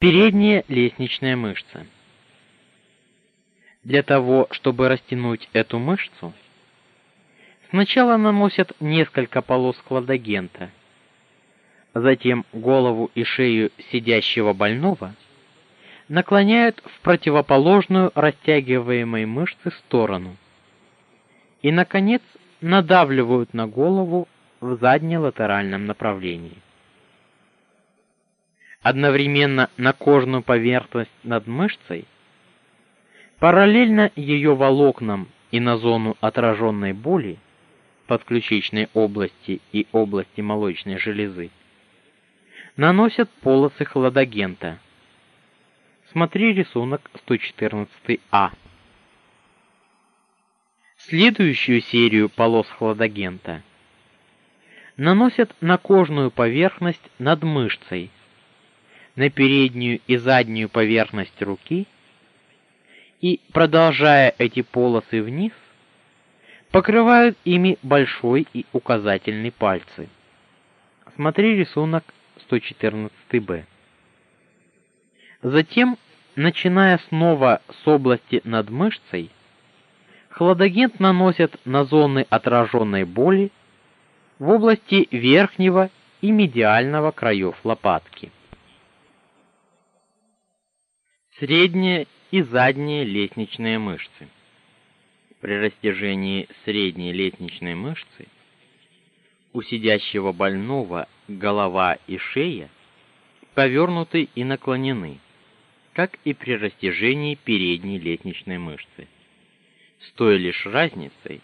Передняя лестничная мышца. Для того, чтобы растянуть эту мышцу, сначала наносят несколько полос хладагента, затем голову и шею сидящего больного наклоняют в противоположную растягиваемой мышцы сторону и наконец надавливают на голову в задне-латеральном направлении. Одновременно на кожную поверхность над мышцей, параллельно ее волокнам и на зону отраженной боли подключичной области и области молочной железы наносят полосы хладагента. Смотри рисунок 114А. Следующую серию полос хладагента наносят на кожную поверхность над мышцей, на переднюю и заднюю поверхность руки и, продолжая эти полосы вниз, покрывают ими большой и указательный пальцы. Смотри рисунок 114-Б. Затем, начиная снова с области над мышцей, хладагент наносят на зоны отраженной боли в области верхнего и медиального краев лопатки. Средняя и задняя лестничные мышцы. При растяжении средней лестничной мышцы у сидящего больного голова и шея повернуты и наклонены, как и при растяжении передней лестничной мышцы с той лишь разницей,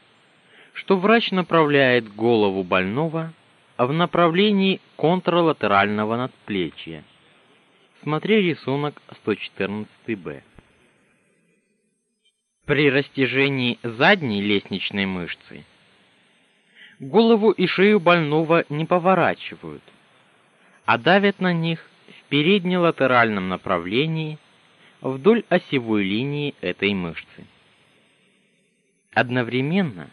что врач направляет голову больного в направлении контралатерального надплечья. Смотри рисунок 114-Б. При растяжении задней лестничной мышцы голову и шею больного не поворачивают, а давят на них в переднелатеральном направлении вдоль осевой линии этой мышцы. Одновременно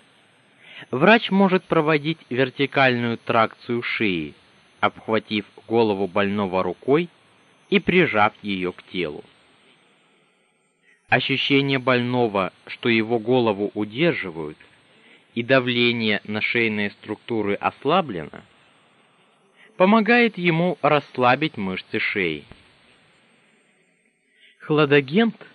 врач может проводить вертикальную тракцию шеи, обхватив голову больного рукой и прижав ее к телу. Ощущение больного, что его голову удерживают, и давление на шейные структуры ослаблено, помогает ему расслабить мышцы шеи. Хладагент –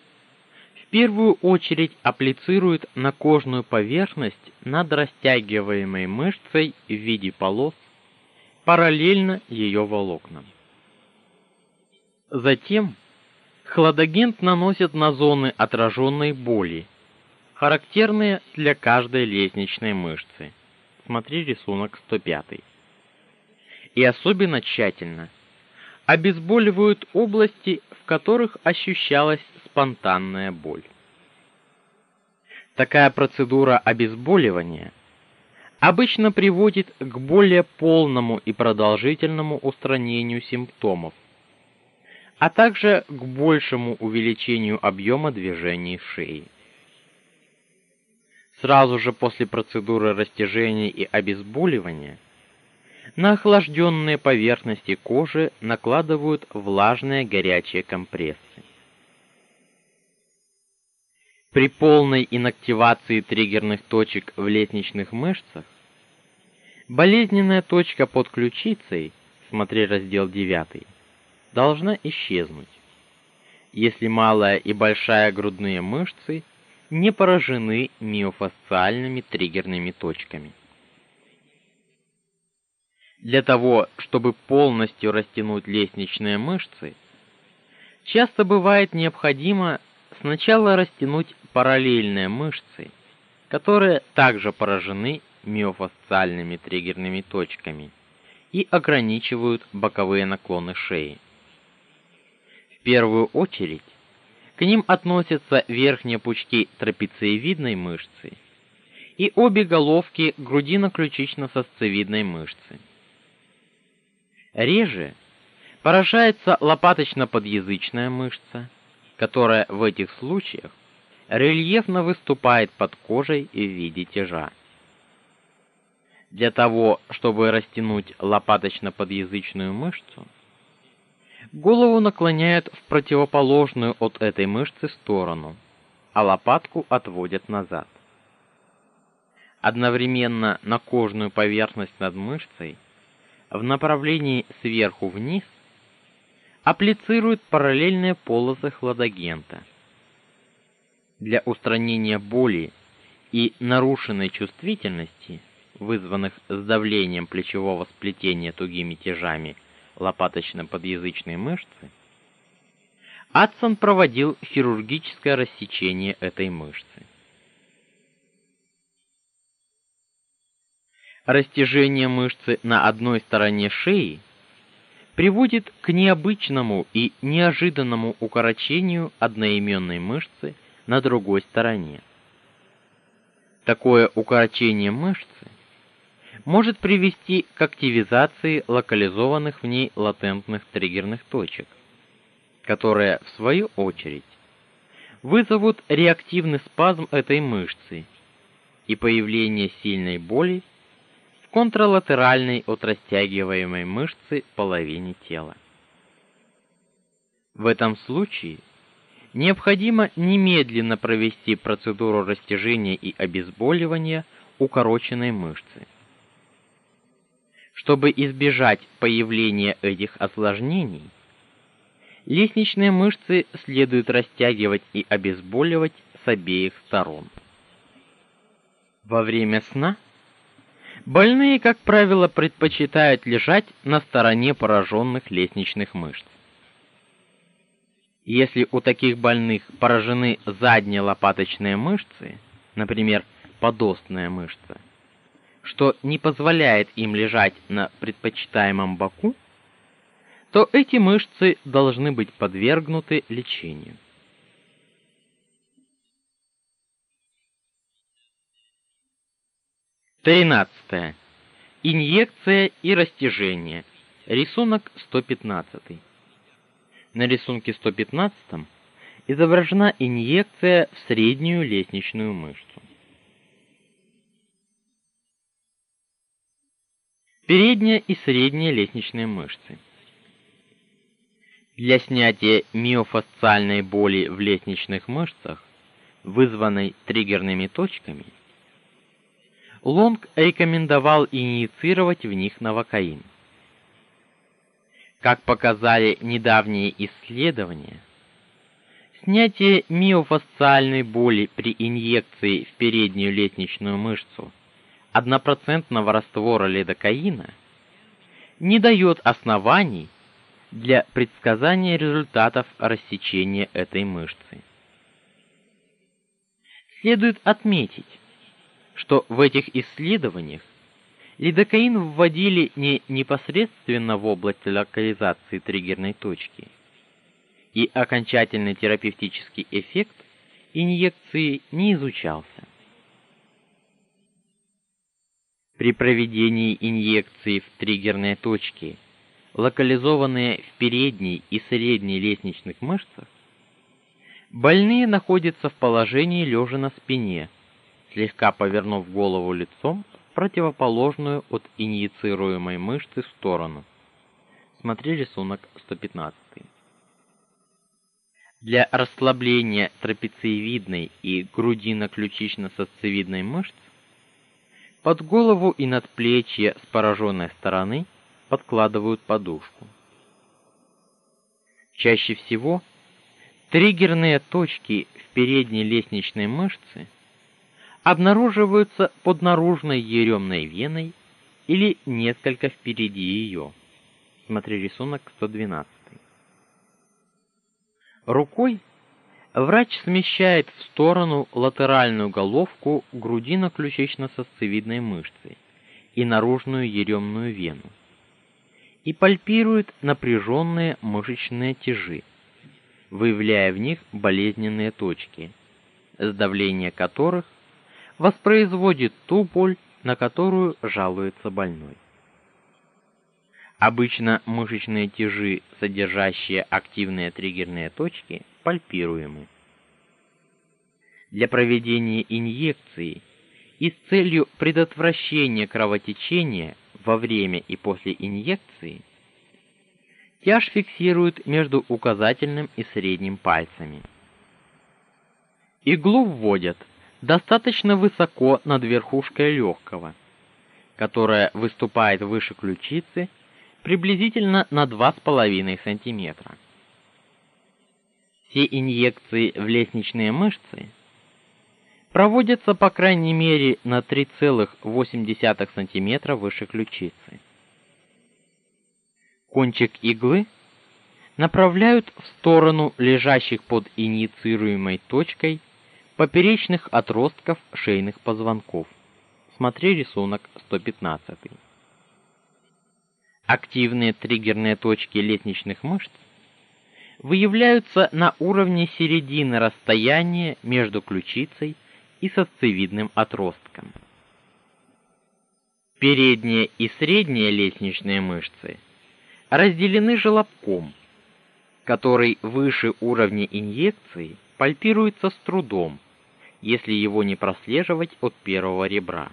первую очередь апплицирует на кожную поверхность над растягиваемой мышцей в виде полос, параллельно ее волокнам. Затем хладагент наносит на зоны отраженной боли, характерные для каждой лестничной мышцы. Смотри рисунок 105. И особенно тщательно обезболивают области, в которых ощущалась спонтанная боль. Такая процедура обезболивания обычно приводит к более полному и продолжительному устранению симптомов, а также к большему увеличению объема движений шеи. Сразу же после процедуры растяжения и обезболивания на охлажденные поверхности кожи накладывают влажные горячие компрессы. При полной инактивации триггерных точек в лестничных мышцах болезненная точка под ключицей, смотри раздел 9, должна исчезнуть. Если малая и большая грудные мышцы не поражены миофасциальными триггерными точками. Для того, чтобы полностью растянуть лестничные мышцы, часто бывает необходимо сначала растянуть параллельные мышцы, которые также поражены миофасциальными триггерными точками и ограничивают боковые наклоны шеи. Первую очередь к ним относятся верхние пучки трапециевидной мышцы и обе головки грудино-ключично-сосцевидной мышцы. Реже поражается лопаточно-подъязычная мышца, которая в этих случаях рельефно выступает под кожей в виде тяжа. Для того, чтобы растянуть лопаточно-подъязычную мышцу, Голову наклоняют в противоположную от этой мышцы сторону, а лопатку отводят назад. Одновременно на кожную поверхность над мышцей в направлении сверху вниз апплицируют параллельные полосы хладагента. Для устранения боли и нарушенной чувствительности, вызванных сдавлением плечевого сплетения тугими тяжами лопаточно-подъязычной мышцы, Адсон проводил хирургическое рассечение этой мышцы. Растяжение мышцы на одной стороне шеи приводит к необычному и неожиданному укорочению одноименной мышцы на другой стороне. Такое укорочение мышцы может привести к активизации локализованных в ней латентных триггерных точек, которые в свою очередь вызовут реактивный спазм этой мышцы и появление сильной боли в контралатеральной от растягиваемой мышцы половине тела. В этом случае необходимо немедленно провести процедуру растяжения и обезболивания укороченной мышцы. Чтобы избежать появления этих осложнений, лестничные мышцы следует растягивать и обезболивать с обеих сторон. Во время сна больные, как правило, предпочитают лежать на стороне пораженных лестничных мышц. Если у таких больных поражены задние лопаточные мышцы, например, подостная мышца, что не позволяет им лежать на предпочитаемом боку, то эти мышцы должны быть подвергнуты лечению. Тринадцатое. Инъекция и растяжение. Рисунок 115. На рисунке 115 изображена инъекция в среднюю лестничную мышцу. Передняя и средняя лестничные мышцы. Для снятия миофасциальной боли в лестничных мышцах, вызванной триггерными точками, Лонг рекомендовал инициировать в них новокаин. Как показали недавние исследования, снятие миофасциальной боли при инъекции в переднюю лестничную мышцу однопроцентного раствора лидокаина не дает оснований для предсказания результатов рассечения этой мышцы. Следует отметить, что в этих исследованиях Лидокаин вводили не непосредственно в область локализации триггерной точки, и окончательный терапевтический эффект инъекции не изучался. При проведении инъекции в триггерные точки, локализованные в передней и средней лестничных мышцах, больные находятся в положении лежа на спине, слегка повернув голову лицом противоположную от инъецируемой мышцы сторону. Смотри рисунок 115. Для расслабления трапециевидной и грудино-ключично-сосцевидной мышц под голову и надплечье с пораженной стороны подкладывают подушку. Чаще всего триггерные точки в передней лестничной мышце обнаруживаются под наружной еремной веной или несколько впереди ее. Смотри рисунок 112. Рукой врач смещает в сторону латеральную головку грудино-ключично-сосцевидной мышцы и наружную еремную вену и пальпирует напряженные мышечные тяжи, выявляя в них болезненные точки, сдавление которых воспроизводит ту боль, на которую жалуется больной. Обычно мышечные тяжи, содержащие активные триггерные точки, пальпируемы. Для проведения инъекции и с целью предотвращения кровотечения во время и после инъекции Тяж фиксируют между указательным и средним пальцами. Иглу вводят достаточно высоко над верхушкой легкого, которая выступает выше ключицы приблизительно на 2,5 см. Все инъекции в лестничные мышцы проводятся по крайней мере на 3,8 см выше ключицы. Кончик иглы направляют в сторону лежащих под инициируемой точкой поперечных отростков шейных позвонков. Смотри рисунок 115. Активные триггерные точки лестничных мышц выявляются на уровне середины расстояния между ключицей и сосцевидным отростком. Передние и средние лестничные мышцы разделены желобком, который выше уровня инъекции пальпируется с трудом, если его не прослеживать от первого ребра.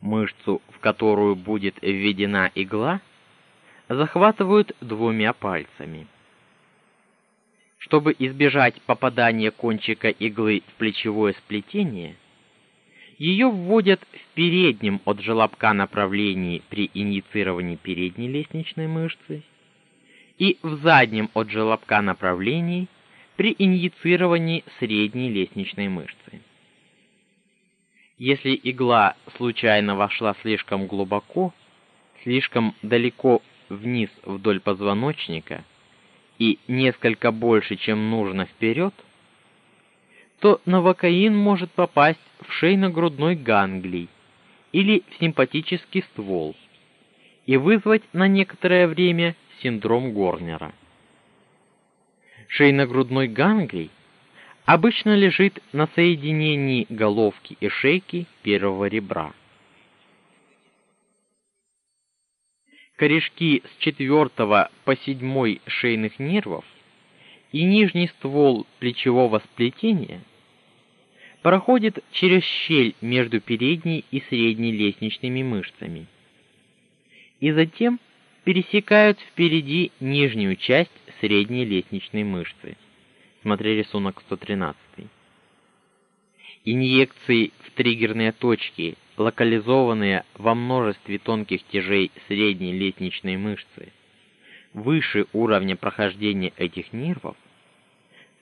Мышцу, в которую будет введена игла, захватывают двумя пальцами. Чтобы избежать попадания кончика иглы в плечевое сплетение, ее вводят в переднем от желобка направлении при инициировании передней лестничной мышцы и в заднем от желобка направлении при инъецировании средней лестничной мышцы. Если игла случайно вошла слишком глубоко, слишком далеко вниз вдоль позвоночника и несколько больше, чем нужно вперед, то новокаин может попасть в шейно-грудной ганглий или в симпатический ствол и вызвать на некоторое время синдром Горнера. Шейно-грудной ганглий обычно лежит на соединении головки и шейки первого ребра. Корешки с 4 по 7 шейных нервов и нижний ствол плечевого сплетения проходит через щель между передней и средней лестничными мышцами. И затем пересекают впереди нижнюю часть средней лестничной мышцы. Смотри рисунок 113. Инъекции в триггерные точки, локализованные во множестве тонких тяжей средней лестничной мышцы, выше уровня прохождения этих нервов,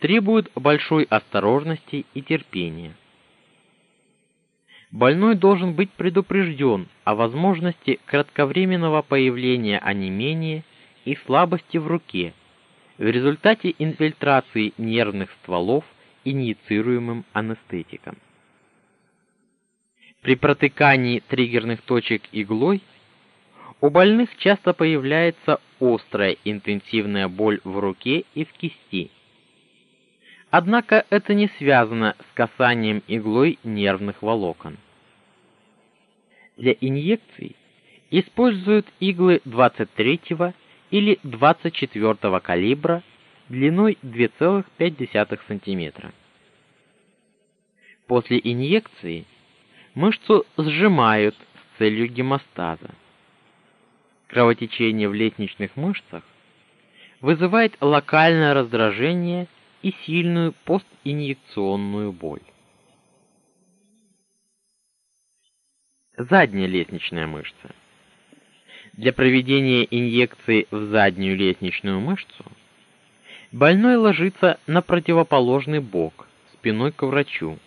требуют большой осторожности и терпения. Больной должен быть предупрежден о возможности кратковременного появления онемения и слабости в руке в результате инфильтрации нервных стволов инициируемым анестетиком. При протыкании триггерных точек иглой у больных часто появляется острая интенсивная боль в руке и в кисти. Однако это не связано с касанием иглой нервных волокон. Для инъекций используют иглы 23 или 24 калибра длиной 2,5 см. После инъекции мышцу сжимают с целью гемостаза. Кровотечение в лестничных мышцах вызывает локальное раздражение и сильную постинъекционную боль. Задняя лестничная мышца. Для проведения инъекции в заднюю лестничную мышцу больной ложится на противоположный бок, спиной к врачу,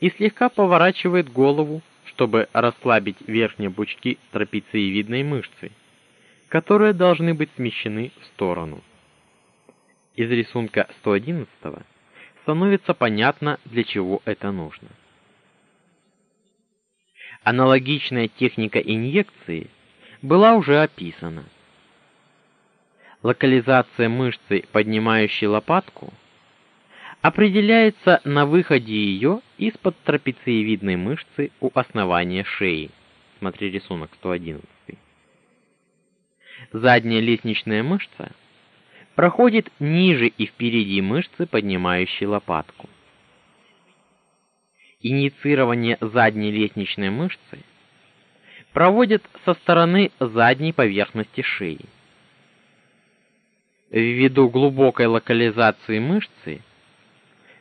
и слегка поворачивает голову, чтобы расслабить верхние пучки трапециевидной мышцы, которые должны быть смещены в сторону. Из рисунка 111 становится понятно, для чего это нужно. Аналогичная техника инъекции была уже описана. Локализация мышцы, поднимающей лопатку, определяется на выходе ее из-под трапециевидной мышцы у основания шеи. Смотри рисунок 111. Задняя лестничная мышца – проходит ниже и впереди мышцы, поднимающей лопатку. Инициирование задней лестничной мышцы проводят со стороны задней поверхности шеи. Ввиду глубокой локализации мышцы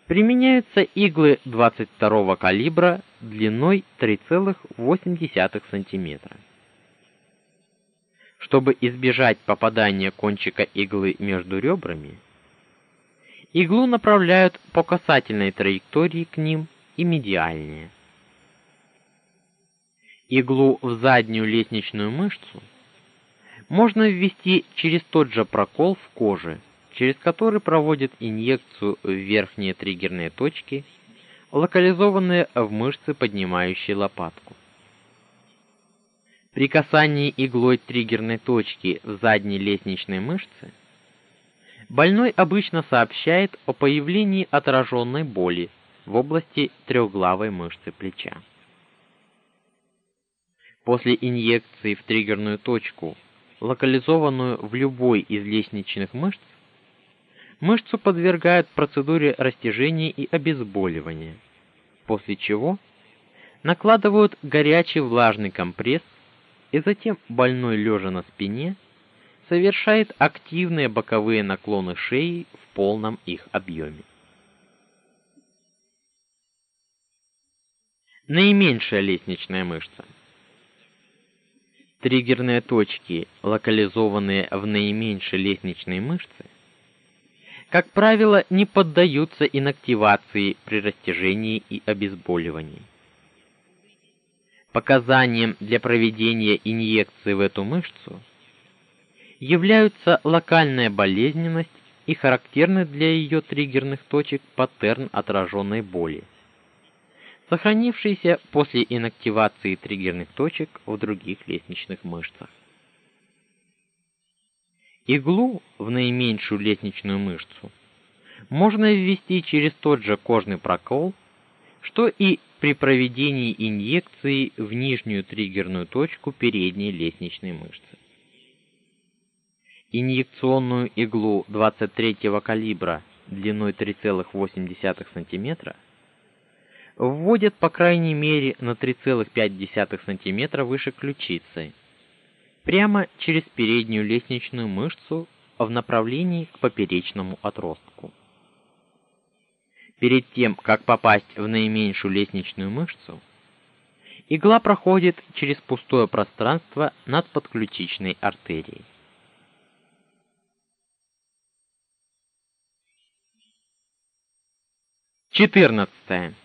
применяются иглы 22 калибра длиной 3,8 см. Чтобы избежать попадания кончика иглы между ребрами, иглу направляют по касательной траектории к ним и медиальнее. Иглу в заднюю лестничную мышцу можно ввести через тот же прокол в коже, через который проводят инъекцию в верхние триггерные точки, локализованные в мышце, поднимающей лопатку. При касании иглой триггерной точки в задней лестничной мышце больной обычно сообщает о появлении отраженной боли в области трехглавой мышцы плеча. После инъекции в триггерную точку, локализованную в любой из лестничных мышц, мышцу подвергают процедуре растяжения и обезболивания, после чего накладывают горячий влажный компресс, и затем больной лежа на спине совершает активные боковые наклоны шеи в полном их объеме. Наименьшая лестничная мышца. Триггерные точки, локализованные в наименьшей лестничной мышце, как правило, не поддаются инактивации при растяжении и обезболивании. Показанием для проведения инъекции в эту мышцу являются локальная болезненность и характерный для ее триггерных точек паттерн отраженной боли сохранившийся после инактивации триггерных точек в других лестничных мышцах. Иглу в наименьшую лестничную мышцу можно ввести через тот же кожный прокол, что и при проведении инъекции в нижнюю триггерную точку передней лестничной мышцы. Инъекционную иглу 23-го калибра длиной 3,8 см вводят по крайней мере на 3,5 см выше ключицы, прямо через переднюю лестничную мышцу в направлении к поперечному отростку. Перед тем, как попасть в наименьшую лестничную мышцу, игла проходит через пустое пространство над подключичной артерией. Четырнадцатое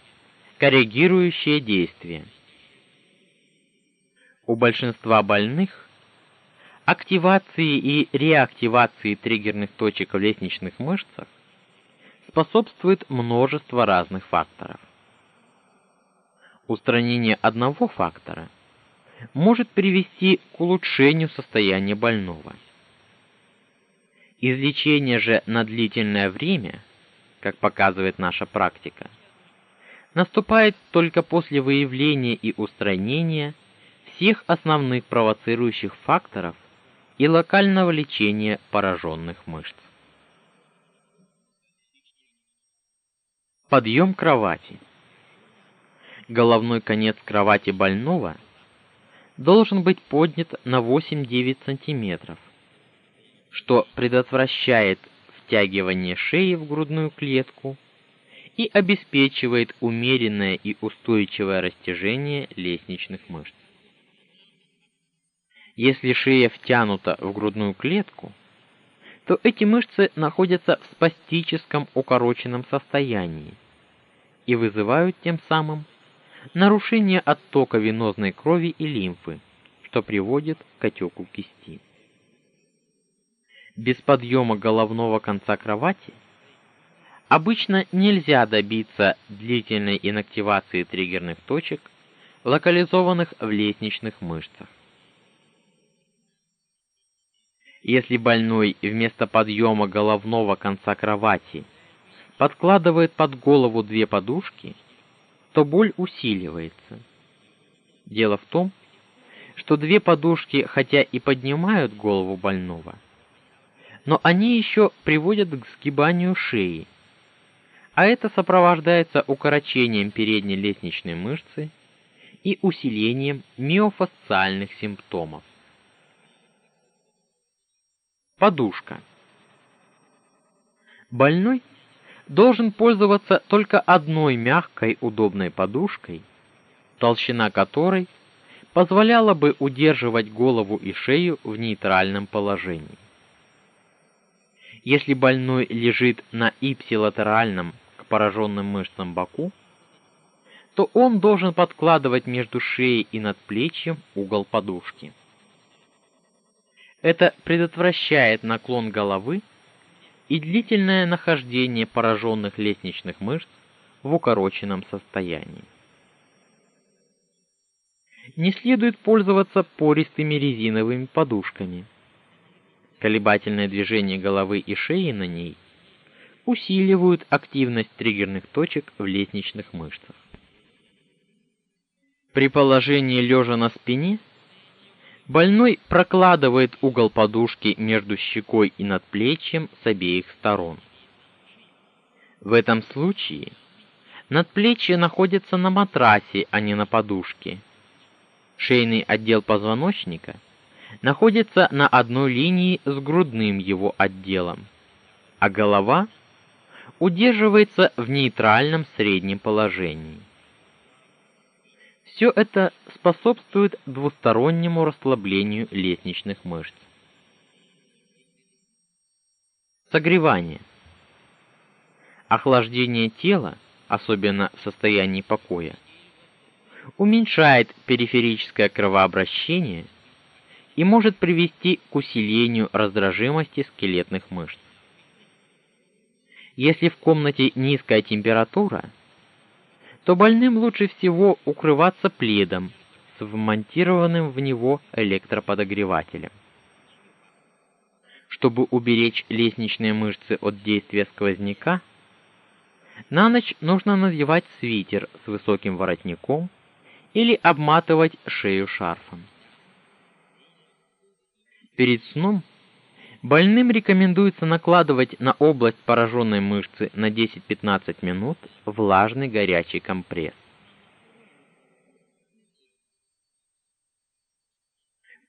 корректирующее действие. У большинства больных активации и реактивации триггерных точек в лестничных мышцах способствует множество разных факторов. Устранение одного фактора может привести к улучшению состояния больного. Излечение же на длительное время, как показывает наша практика, наступает только после выявления и устранения всех основных провоцирующих факторов и локального лечения пораженных мышц. Подъем кровати. Головной конец кровати больного должен быть поднят на 8-9 см, что предотвращает втягивание шеи в грудную клетку и обеспечивает умеренное и устойчивое растяжение лестничных мышц. Если шея втянута в грудную клетку, то эти мышцы находятся в спастическом укороченном состоянии и вызывают тем самым нарушение оттока венозной крови и лимфы, что приводит к отеку кисти. Без подъема головного конца кровати – Обычно нельзя добиться длительной инактивации триггерных точек, локализованных в лестничных мышцах. Если больной вместо подъема головного конца кровати подкладывает под голову две подушки, то боль усиливается. Дело в том, что две подушки, хотя и поднимают голову больного, но они еще приводят к сгибанию шеи а это сопровождается укорочением передней лестничной мышцы и усилением миофасциальных симптомов. Подушка. Больной должен пользоваться только одной мягкой удобной подушкой, толщина которой позволяла бы удерживать голову и шею в нейтральном положении. Если больной лежит на ипсилатеральном пораженным мышцам боку, то он должен подкладывать между шеей и надплечьем угол подушки. Это предотвращает наклон головы и длительное нахождение пораженных лестничных мышц в укороченном состоянии. Не следует пользоваться пористыми резиновыми подушками. Колебательное движение головы и шеи на ней усиливают активность триггерных точек в лестничных мышцах. При положении лежа на спине Больной прокладывает угол подушки между щекой и надплечьем с обеих сторон. В этом случае надплечье находится на матрасе, а не на подушке. Шейный отдел позвоночника находится на одной линии с грудным его отделом, а голова удерживается в нейтральном среднем положении. Все это способствует двустороннему расслаблению лестничных мышц. Согревание. Охлаждение тела, особенно в состоянии покоя, уменьшает периферическое кровообращение и может привести к усилению раздражимости скелетных мышц. Если в комнате низкая температура, то больным лучше всего укрываться пледом с вмонтированным в него электроподогревателем. Чтобы уберечь лестничные мышцы от действия сквозняка, на ночь нужно надевать свитер с высоким воротником или обматывать шею шарфом. Перед сном Больным рекомендуется накладывать на область пораженной мышцы на 10-15 минут влажный горячий компресс.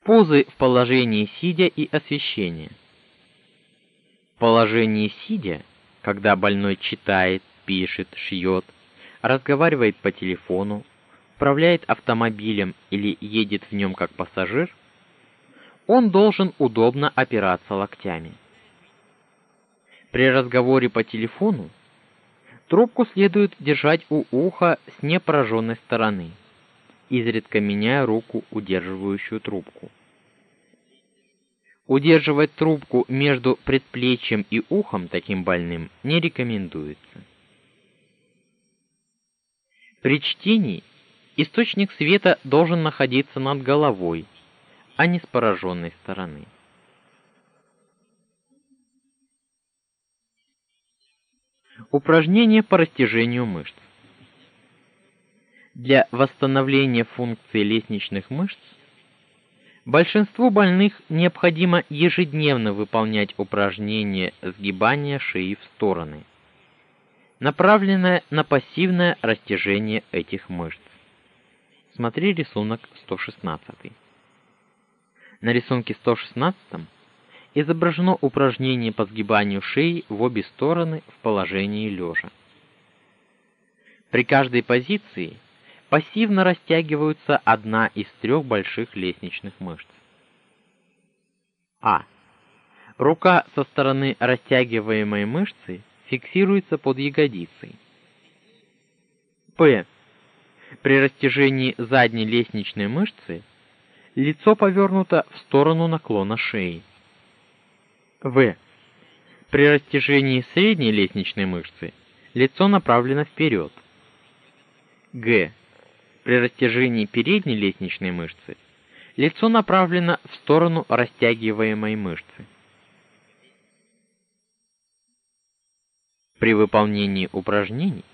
Позы в положении сидя и освещение. В положении сидя, когда больной читает, пишет, шьет, разговаривает по телефону, управляет автомобилем или едет в нем как пассажир, он должен удобно опираться локтями. При разговоре по телефону трубку следует держать у уха с непрожженной стороны, изредка меняя руку, удерживающую трубку. Удерживать трубку между предплечьем и ухом таким больным не рекомендуется. При чтении источник света должен находиться над головой, а не с пораженной стороны. Упражнения по растяжению мышц. Для восстановления функции лестничных мышц большинству больных необходимо ежедневно выполнять упражнения сгибания шеи в стороны, направленное на пассивное растяжение этих мышц. Смотри рисунок 116. На рисунке 116 изображено упражнение по сгибанию шеи в обе стороны в положении лежа. При каждой позиции пассивно растягиваются одна из трех больших лестничных мышц. А. Рука со стороны растягиваемой мышцы фиксируется под ягодицей. П. При растяжении задней лестничной мышцы лицо повернуто в сторону наклона шеи. В. При растяжении средней лестничной мышцы лицо направлено вперед. Г. При растяжении передней лестничной мышцы лицо направлено в сторону растягиваемой мышцы. При выполнении упражнений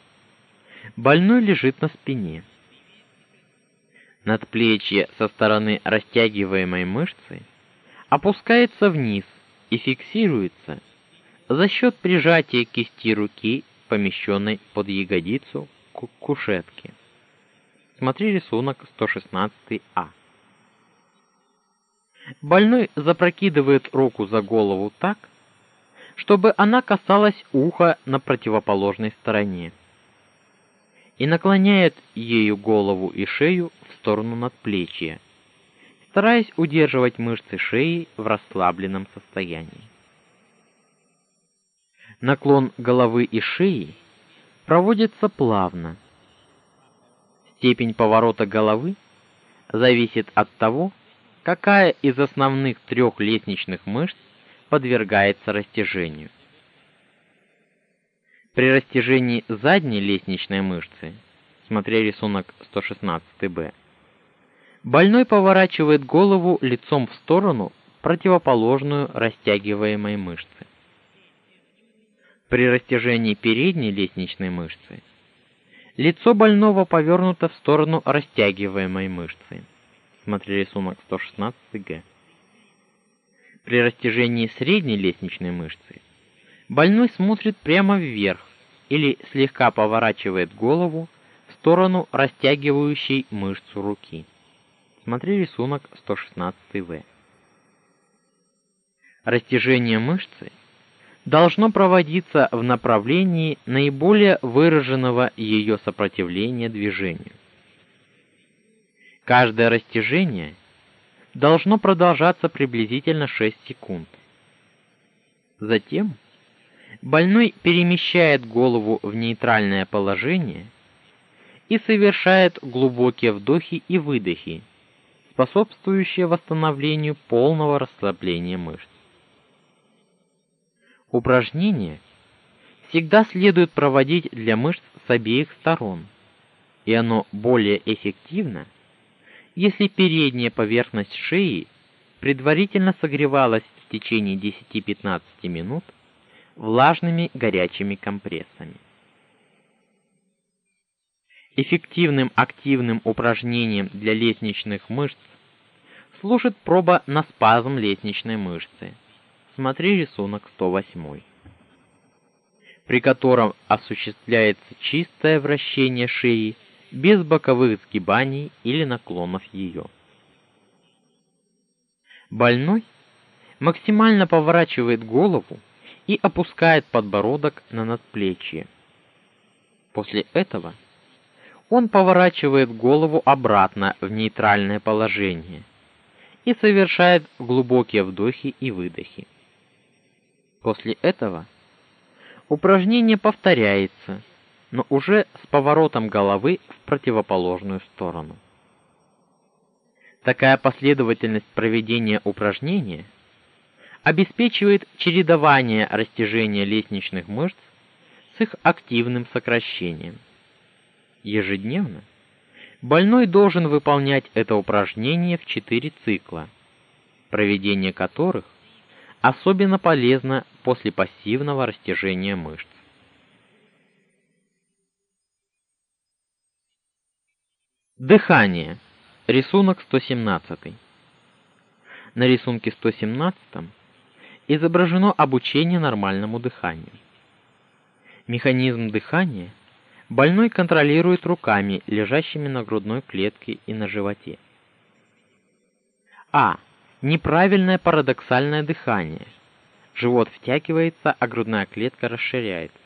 больной лежит на спине надплечье со стороны растягиваемой мышцы опускается вниз и фиксируется за счет прижатия кисти руки, помещенной под ягодицу к кушетке. Смотри рисунок 116А. Больной запрокидывает руку за голову так, чтобы она касалась уха на противоположной стороне и наклоняет ею голову и шею сторону надплечья, стараясь удерживать мышцы шеи в расслабленном состоянии. Наклон головы и шеи проводится плавно. Степень поворота головы зависит от того, какая из основных трех лестничных мышц подвергается растяжению. При растяжении задней лестничной мышцы, смотря рисунок 116-Б, больной поворачивает голову лицом в сторону, противоположную растягиваемой мышце. При растяжении передней лестничной мышцы лицо больного повернуто в сторону растягиваемой мышцы. Смотри рисунок 116-Г. При растяжении средней лестничной мышцы больной смотрит прямо вверх или слегка поворачивает голову в сторону растягивающей мышцу руки. Смотри рисунок 116В. Растяжение мышцы должно проводиться в направлении наиболее выраженного ее сопротивления движению. Каждое растяжение должно продолжаться приблизительно 6 секунд. Затем больной перемещает голову в нейтральное положение и совершает глубокие вдохи и выдохи, способствующие восстановлению полного расслабления мышц. Упражнение всегда следует проводить для мышц с обеих сторон, и оно более эффективно, если передняя поверхность шеи предварительно согревалась в течение 10-15 минут влажными горячими компрессами. Эффективным активным упражнением для лестничных мышц служит проба на спазм лестничной мышцы. Смотри рисунок 108. При котором осуществляется чистое вращение шеи без боковых сгибаний или наклонов ее. Больной максимально поворачивает голову и опускает подбородок на надплечье. После этого он поворачивает голову обратно в нейтральное положение и совершает глубокие вдохи и выдохи. После этого упражнение повторяется, но уже с поворотом головы в противоположную сторону. Такая последовательность проведения упражнения обеспечивает чередование растяжения лестничных мышц с их активным сокращением. Ежедневно больной должен выполнять это упражнение в 4 цикла, проведение которых особенно полезно после пассивного растяжения мышц. Дыхание. Рисунок 117. На рисунке 117 изображено обучение нормальному дыханию. Механизм дыхания больной контролирует руками, лежащими на грудной клетке и на животе. А. Неправильное парадоксальное дыхание. Живот втягивается, а грудная клетка расширяется.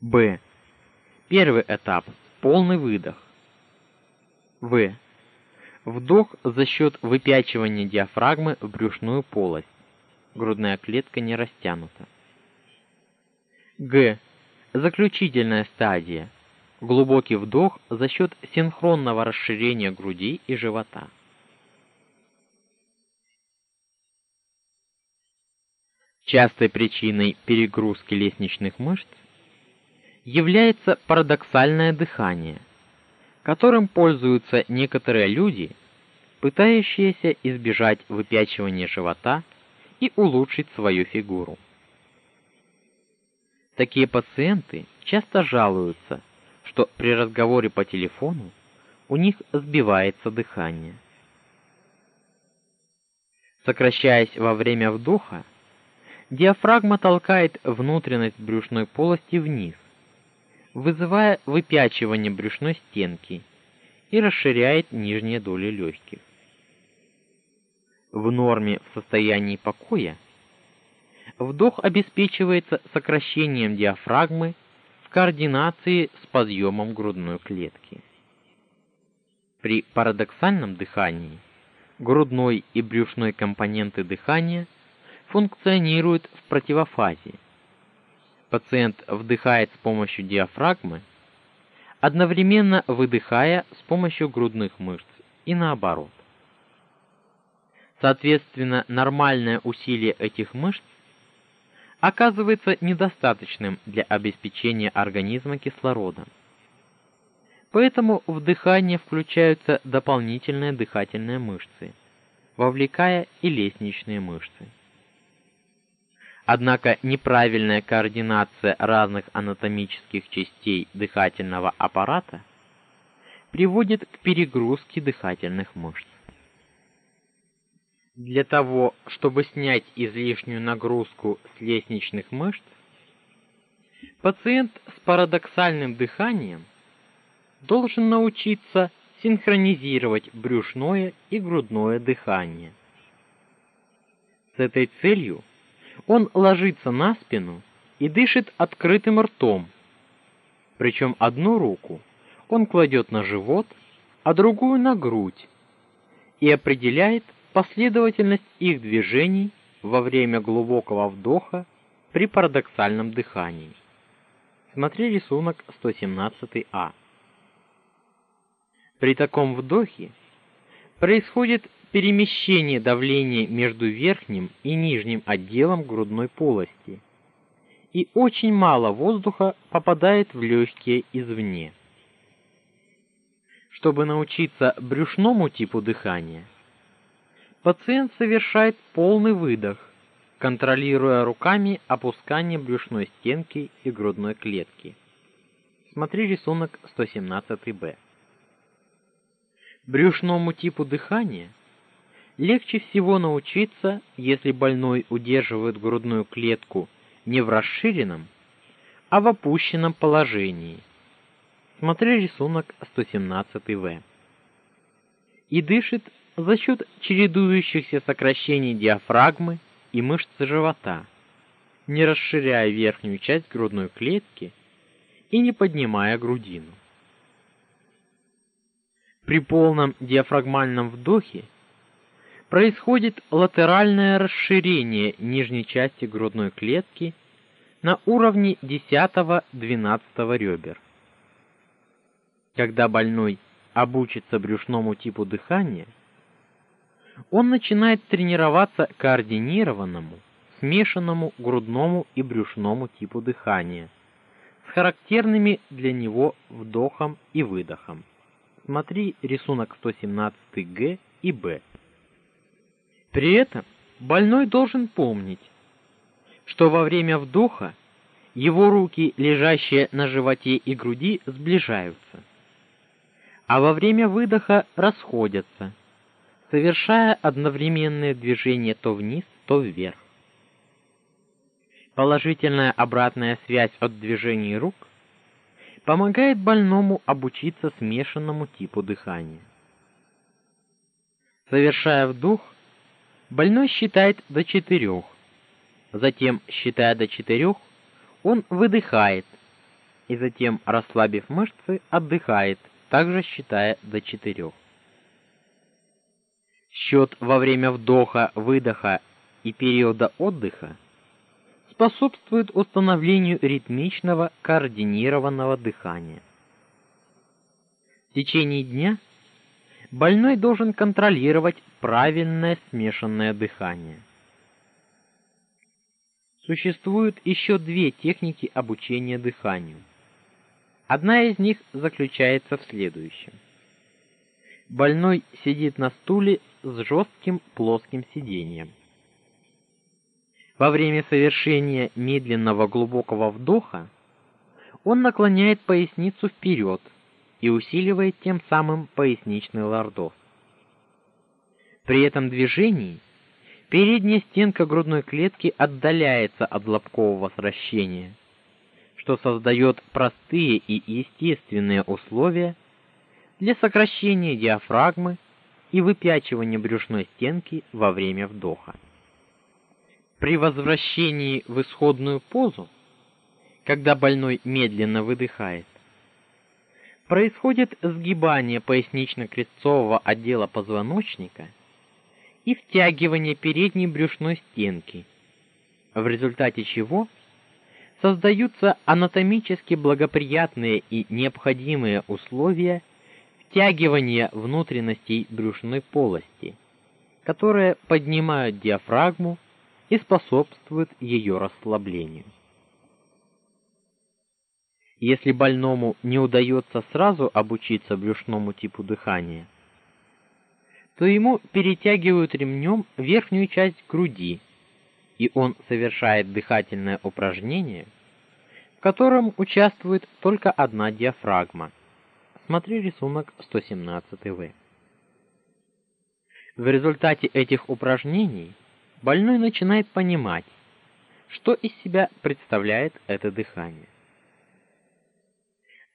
Б. Первый этап полный выдох. В. Вдох за счет выпячивания диафрагмы в брюшную полость. Грудная клетка не растянута. Г. Заключительная стадия. Глубокий вдох за счет синхронного расширения груди и живота. Частой причиной перегрузки лестничных мышц является парадоксальное дыхание, которым пользуются некоторые люди, пытающиеся избежать выпячивания живота и улучшить свою фигуру. Такие пациенты часто жалуются, что при разговоре по телефону у них сбивается дыхание. Сокращаясь во время вдоха, диафрагма толкает внутренность брюшной полости вниз, вызывая выпячивание брюшной стенки и расширяет нижние доли легких. В норме в состоянии покоя Вдох обеспечивается сокращением диафрагмы в координации с подъемом грудной клетки. При парадоксальном дыхании грудной и брюшной компоненты дыхания функционируют в противофазе. Пациент вдыхает с помощью диафрагмы, одновременно выдыхая с помощью грудных мышц и наоборот. Соответственно, нормальное усилие этих мышц оказывается недостаточным для обеспечения организма кислородом. Поэтому в дыхание включаются дополнительные дыхательные мышцы, вовлекая и лестничные мышцы. Однако неправильная координация разных анатомических частей дыхательного аппарата приводит к перегрузке дыхательных мышц. Для того, чтобы снять излишнюю нагрузку с лестничных мышц, пациент с парадоксальным дыханием должен научиться синхронизировать брюшное и грудное дыхание. С этой целью он ложится на спину и дышит открытым ртом. Причем одну руку он кладет на живот, а другую на грудь и определяет последовательность их движений во время глубокого вдоха при парадоксальном дыхании. Смотри рисунок 117А. При таком вдохе происходит перемещение давления между верхним и нижним отделом грудной полости, и очень мало воздуха попадает в легкие извне. Чтобы научиться брюшному типу дыхания, пациент совершает полный выдох, контролируя руками опускание брюшной стенки и грудной клетки. Смотри рисунок 117-Б. Брюшному типу дыхания легче всего научиться, если больной удерживает грудную клетку не в расширенном, а в опущенном положении. Смотри рисунок 117В. И дышит за счет чередующихся сокращений диафрагмы и мышц живота, не расширяя верхнюю часть грудной клетки и не поднимая грудину. При полном диафрагмальном вдохе происходит латеральное расширение нижней части грудной клетки на уровне 10-12 ребер. Когда больной обучится брюшному типу дыхания, он начинает тренироваться координированному, смешанному грудному и брюшному типу дыхания с характерными для него вдохом и выдохом. Смотри рисунок 117-Г и Б. При этом больной должен помнить, что во время вдоха его руки, лежащие на животе и груди, сближаются, а во время выдоха расходятся, совершая одновременные движения то вниз, то вверх. Положительная обратная связь от движений рук помогает больному обучиться смешанному типу дыхания. Совершая вдох, больной считает до четырех. Затем, считая до четырех, он выдыхает и затем, расслабив мышцы, отдыхает, также считая до четырех. Счет во время вдоха, выдоха и периода отдыха способствует установлению ритмичного координированного дыхания. В течение дня больной должен контролировать правильное смешанное дыхание. Существуют еще две техники обучения дыханию. Одна из них заключается в следующем. Больной сидит на стуле с жестким плоским сиденьем. Во время совершения медленного глубокого вдоха он наклоняет поясницу вперед и усиливает тем самым поясничный лордоз. При этом движении передняя стенка грудной клетки отдаляется от лобкового сращения, что создает простые и естественные условия для сокращения диафрагмы и выпячивания брюшной стенки во время вдоха. При возвращении в исходную позу, когда больной медленно выдыхает, происходит сгибание пояснично-крестцового отдела позвоночника и втягивание передней брюшной стенки, в результате чего создаются анатомически благоприятные и необходимые условия втягивания внутренностей брюшной полости, которые поднимают диафрагму и способствуют ее расслаблению. Если больному не удается сразу обучиться брюшному типу дыхания, то ему перетягивают ремнем верхнюю часть груди, и он совершает дыхательное упражнение, в котором участвует только одна диафрагма. Смотри рисунок 117В. В результате этих упражнений больной начинает понимать, что из себя представляет это дыхание.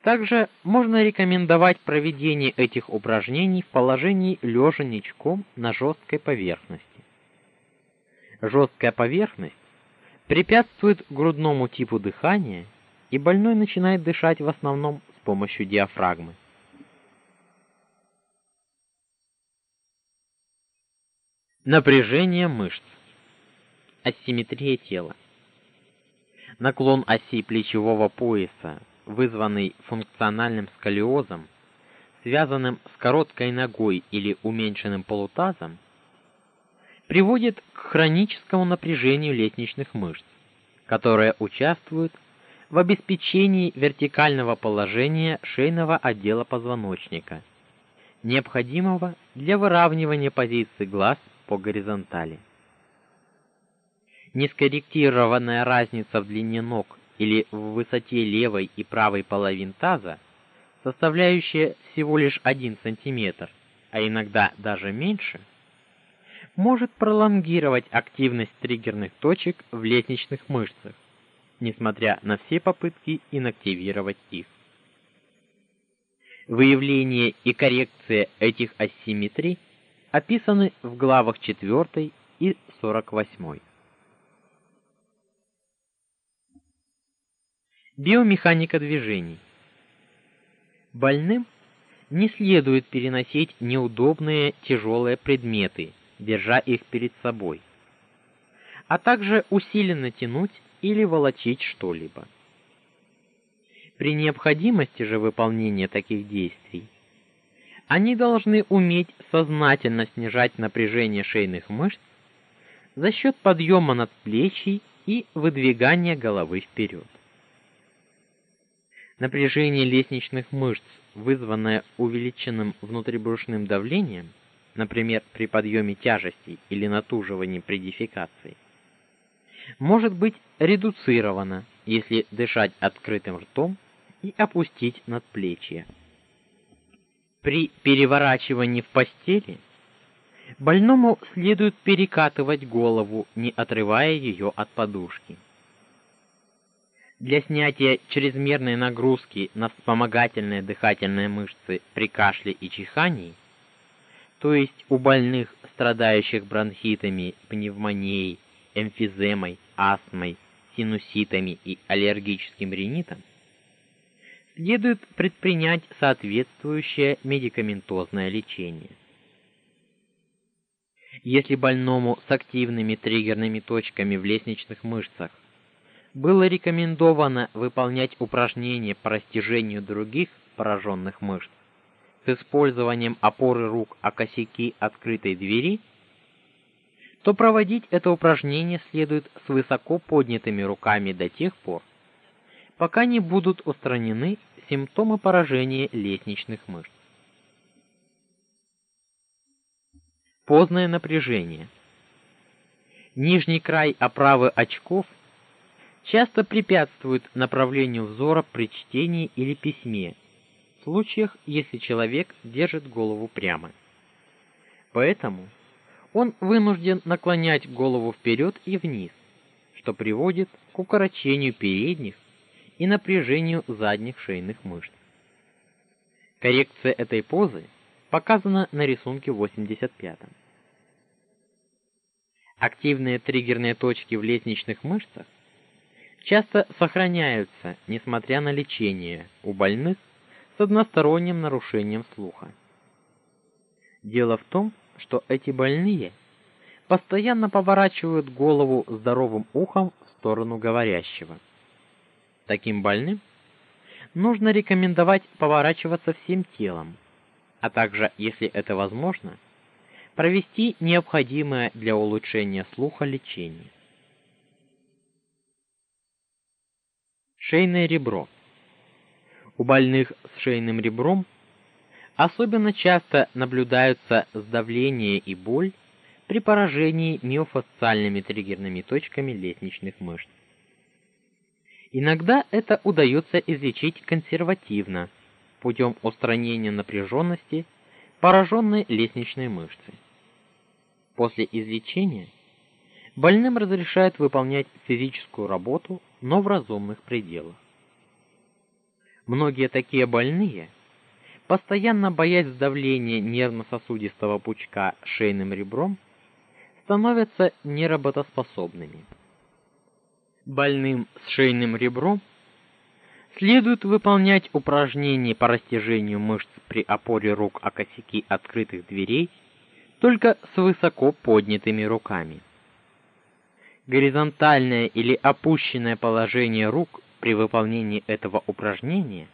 Также можно рекомендовать проведение этих упражнений в положении лежа ничком на жесткой поверхности. Жесткая поверхность препятствует грудному типу дыхания, и больной начинает дышать в основном с помощью диафрагмы. Напряжение мышц. Асимметрия тела. Наклон оси плечевого пояса вызванный функциональным сколиозом, связанным с короткой ногой или уменьшенным полутазом, приводит к хроническому напряжению лестничных мышц, которые участвуют в обеспечении вертикального положения шейного отдела позвоночника, необходимого для выравнивания позиции глаз по горизонтали. Нескорректированная разница в длине ног или в высоте левой и правой половин таза, составляющая всего лишь 1 см, а иногда даже меньше, может пролонгировать активность триггерных точек в лестничных мышцах, несмотря на все попытки инактивировать их. Выявление и коррекция этих асимметрий описаны в главах 4 и 48. Биомеханика движений. Больным не следует переносить неудобные тяжелые предметы, держа их перед собой, а также усиленно тянуть или волочить что-либо. При необходимости же выполнения таких действий они должны уметь сознательно снижать напряжение шейных мышц за счет подъема над плечи и выдвигания головы вперед. Напряжение лестничных мышц, вызванное увеличенным внутрибрюшным давлением, например, при подъеме тяжести или натуживании при дефекации, может быть редуцировано, если дышать открытым ртом и опустить надплечье. При переворачивании в постели больному следует перекатывать голову, не отрывая ее от подушки. Для снятия чрезмерной нагрузки на вспомогательные дыхательные мышцы при кашле и чихании, то есть у больных, страдающих бронхитами, пневмонией, эмфиземой, астмой, синуситами и аллергическим ринитом, следует предпринять соответствующее медикаментозное лечение. Если больному с активными триггерными точками в лестничных мышцах было рекомендовано выполнять упражнения по растяжению других пораженных мышц с использованием опоры рук о косяки открытой двери, то проводить это упражнение следует с высоко поднятыми руками до тех пор, пока не будут устранены симптомы поражения лестничных мышц. Позднее напряжение. Нижний край оправы очков – часто препятствует направлению взора при чтении или письме, в случаях, если человек держит голову прямо. Поэтому он вынужден наклонять голову вперед и вниз, что приводит к укорочению передних и напряжению задних шейных мышц. Коррекция этой позы показана на рисунке 85. Активные триггерные точки в лестничных мышцах часто сохраняются, несмотря на лечение у больных с односторонним нарушением слуха. Дело в том, что эти больные постоянно поворачивают голову здоровым ухом в сторону говорящего. Таким больным нужно рекомендовать поворачиваться всем телом, а также, если это возможно, провести необходимое для улучшения слуха лечение. Шейное ребро. У больных с шейным ребром особенно часто наблюдаются сдавление и боль при поражении миофасциальными триггерными точками лестничных мышц. Иногда это удается излечить консервативно путем устранения напряженности пораженной лестничной мышцы. После излечения больным разрешают выполнять физическую работу, но в разумных пределах. Многие такие больные, постоянно боясь давления нервно-сосудистого пучка шейным ребром, становятся неработоспособными. Больным с шейным ребром следует выполнять упражнения по растяжению мышц при опоре рук о косяки открытых дверей только с высоко поднятыми руками. Горизонтальное или опущенное положение рук при выполнении этого упражнения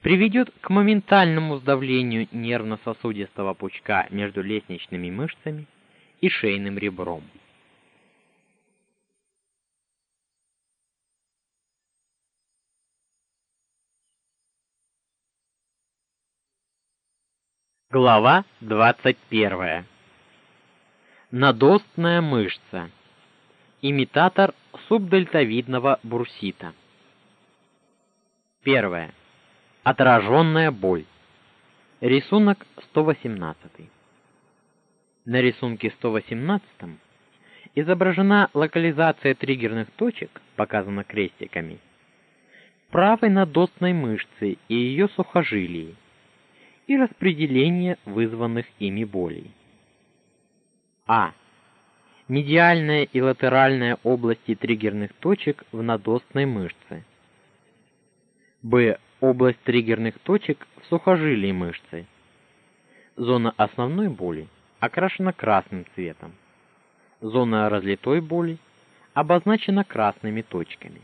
приведет к моментальному сдавлению нервно-сосудистого пучка между лестничными мышцами и шейным ребром. Глава 21. Надостная мышца. Имитатор субдельтовидного бурсита. Первое. Отраженная боль. Рисунок 118. На рисунке 118 изображена локализация триггерных точек, показана крестиками, правой надостной мышцы и ее сухожилий и распределение вызванных ими болей. А. Медиальная и латеральная области триггерных точек в надостной мышце. Б. Область триггерных точек в сухожилии мышцы. Зона основной боли окрашена красным цветом. Зона разлитой боли обозначена красными точками.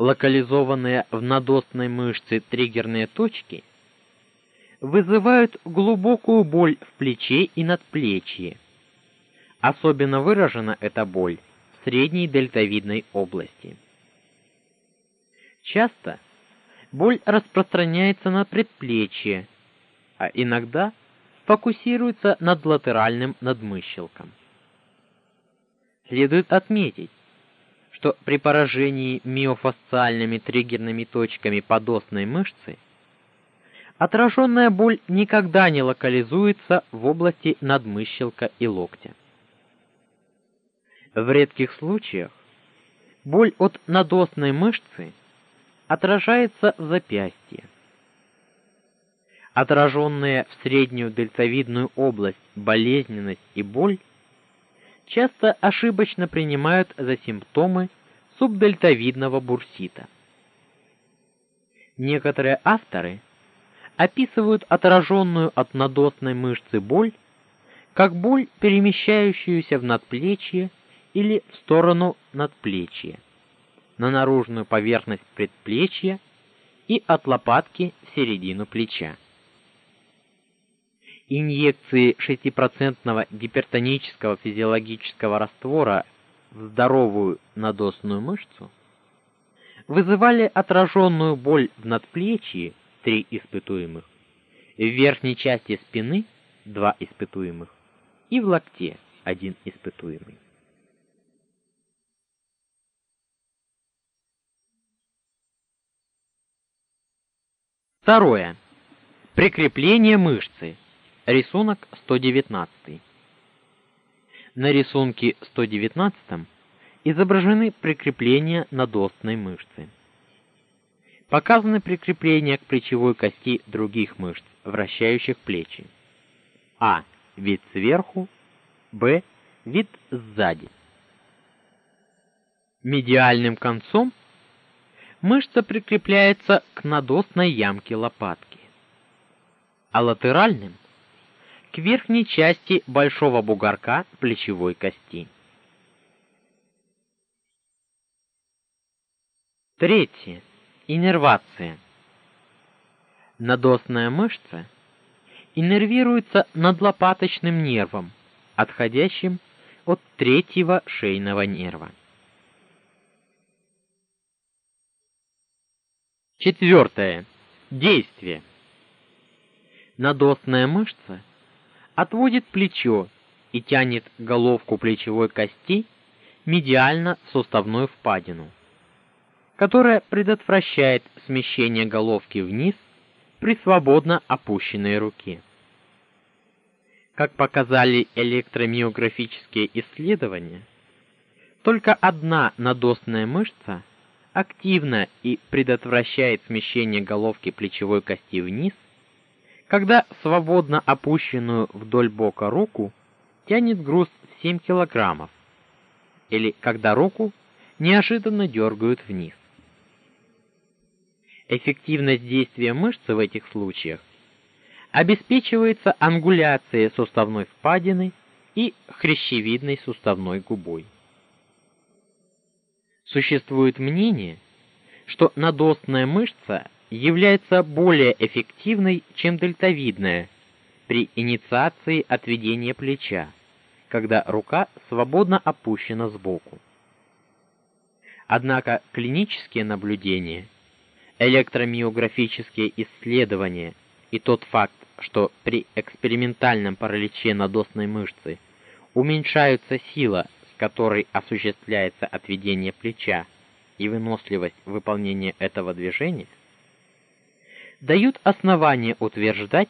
Локализованные в надостной мышце триггерные точки вызывают глубокую боль в плече и надплечье. Особенно выражена эта боль в средней дельтовидной области. Часто боль распространяется на предплечье, а иногда фокусируется над латеральным надмыщелком. Следует отметить, что при поражении миофасциальными триггерными точками подостной мышцы отраженная боль никогда не локализуется в области надмыщелка и локтя. В редких случаях боль от надостной мышцы отражается в запястье. Отраженные в среднюю дельтовидную область болезненность и боль часто ошибочно принимают за симптомы субдельтовидного бурсита. Некоторые авторы описывают отраженную от надостной мышцы боль как боль, перемещающуюся в надплечье или в сторону надплечья на наружную поверхность предплечья и от лопатки в середину плеча. Инъекции 6% гипертонического физиологического раствора в здоровую надостную мышцу вызывали отраженную боль в надплечье 3 испытуемых, в верхней части спины 2 испытуемых и в локте 1 испытуемый. Второе. Прикрепление мышцы. Рисунок 119. На рисунке 119 изображены прикрепления надостной мышцы. Показаны прикрепления к плечевой кости других мышц, вращающих плечи. А. Вид сверху. Б. Вид сзади. Медиальным концом мышца прикрепляется к надосной ямке лопатки, а латеральным к верхней части большого бугорка плечевой кости. Третье. Иннервация. Надосная мышца иннервируется над лопаточным нервом, отходящим от третьего шейного нерва. Четвертое. Действие. Надосная мышца отводит плечо и тянет головку плечевой кости медиально в суставную впадину, которая предотвращает смещение головки вниз при свободно опущенной руке. Как показали электромиографические исследования, только одна надосная мышца активно и предотвращает смещение головки плечевой кости вниз, когда свободно опущенную вдоль бока руку тянет груз в 7 килограммов, или когда руку неожиданно дергают вниз. Эффективность действия мышцы в этих случаях обеспечивается ангуляцией суставной впадины и хрящевидной суставной губой. Существует мнение, что надосная мышца является более эффективной, чем дельтовидная при инициации отведения плеча, когда рука свободно опущена сбоку. Однако клинические наблюдения, электромиографические исследования и тот факт, что при экспериментальном параличе надосной мышцы уменьшается сила которой осуществляется отведение плеча и выносливость выполнения этого движения, дают основание утверждать,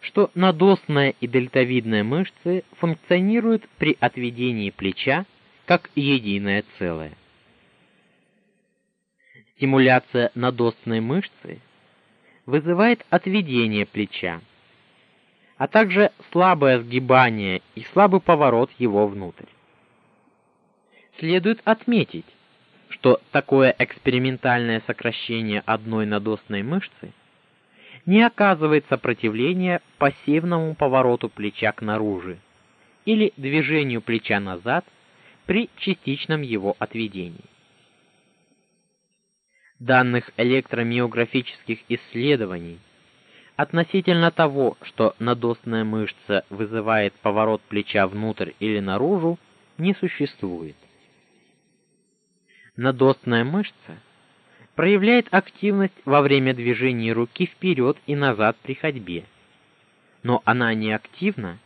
что надосная и дельтовидная мышцы функционируют при отведении плеча как единое целое. Стимуляция надосной мышцы вызывает отведение плеча, а также слабое сгибание и слабый поворот его внутрь. Следует отметить, что такое экспериментальное сокращение одной надосной мышцы не оказывает сопротивления пассивному повороту плеча к наружу или движению плеча назад при частичном его отведении. Данных электромиографических исследований относительно того, что надосная мышца вызывает поворот плеча внутрь или наружу, не существует надостная мышца проявляет активность во время движения руки вперед и назад при ходьбе. Но она не активна,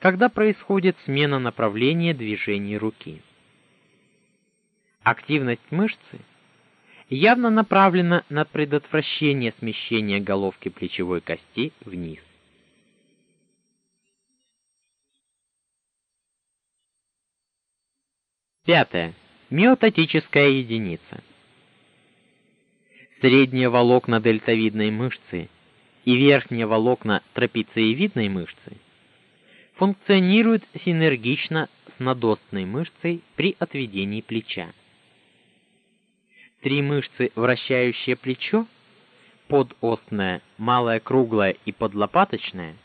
когда происходит смена направления движения руки. Активность мышцы явно направлена на предотвращение смещения головки плечевой кости вниз. Пятое. Миотатическая единица. Средние волокна дельтовидной мышцы и верхние волокна трапециевидной мышцы функционируют синергично с надостной мышцей при отведении плеча. Три мышцы, вращающие плечо, подостная, малая круглая и подлопаточная,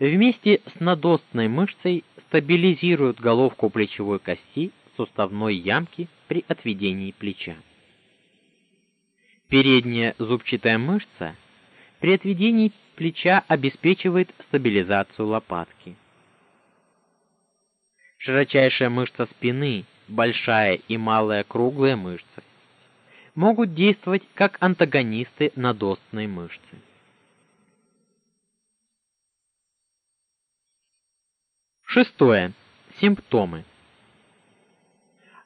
вместе с надостной мышцей стабилизируют головку плечевой кости суставной ямки при отведении плеча. Передняя зубчатая мышца при отведении плеча обеспечивает стабилизацию лопатки. Широчайшая мышца спины, большая и малая круглая мышцы могут действовать как антагонисты надостной мышцы. Шестое. Симптомы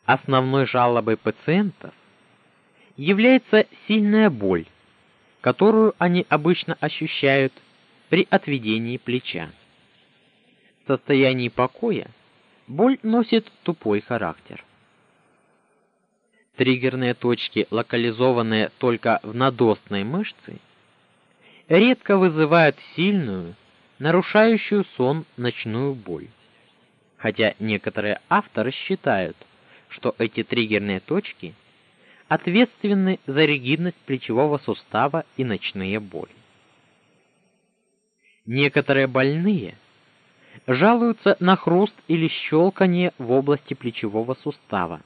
основной жалобой пациентов является сильная боль, которую они обычно ощущают при отведении плеча. В состоянии покоя боль носит тупой характер. Триггерные точки, локализованные только в надостной мышце, редко вызывают сильную, нарушающую сон ночную боль. Хотя некоторые авторы считают, что эти триггерные точки ответственны за ригидность плечевого сустава и ночные боли. Некоторые больные жалуются на хруст или щелканье в области плечевого сустава.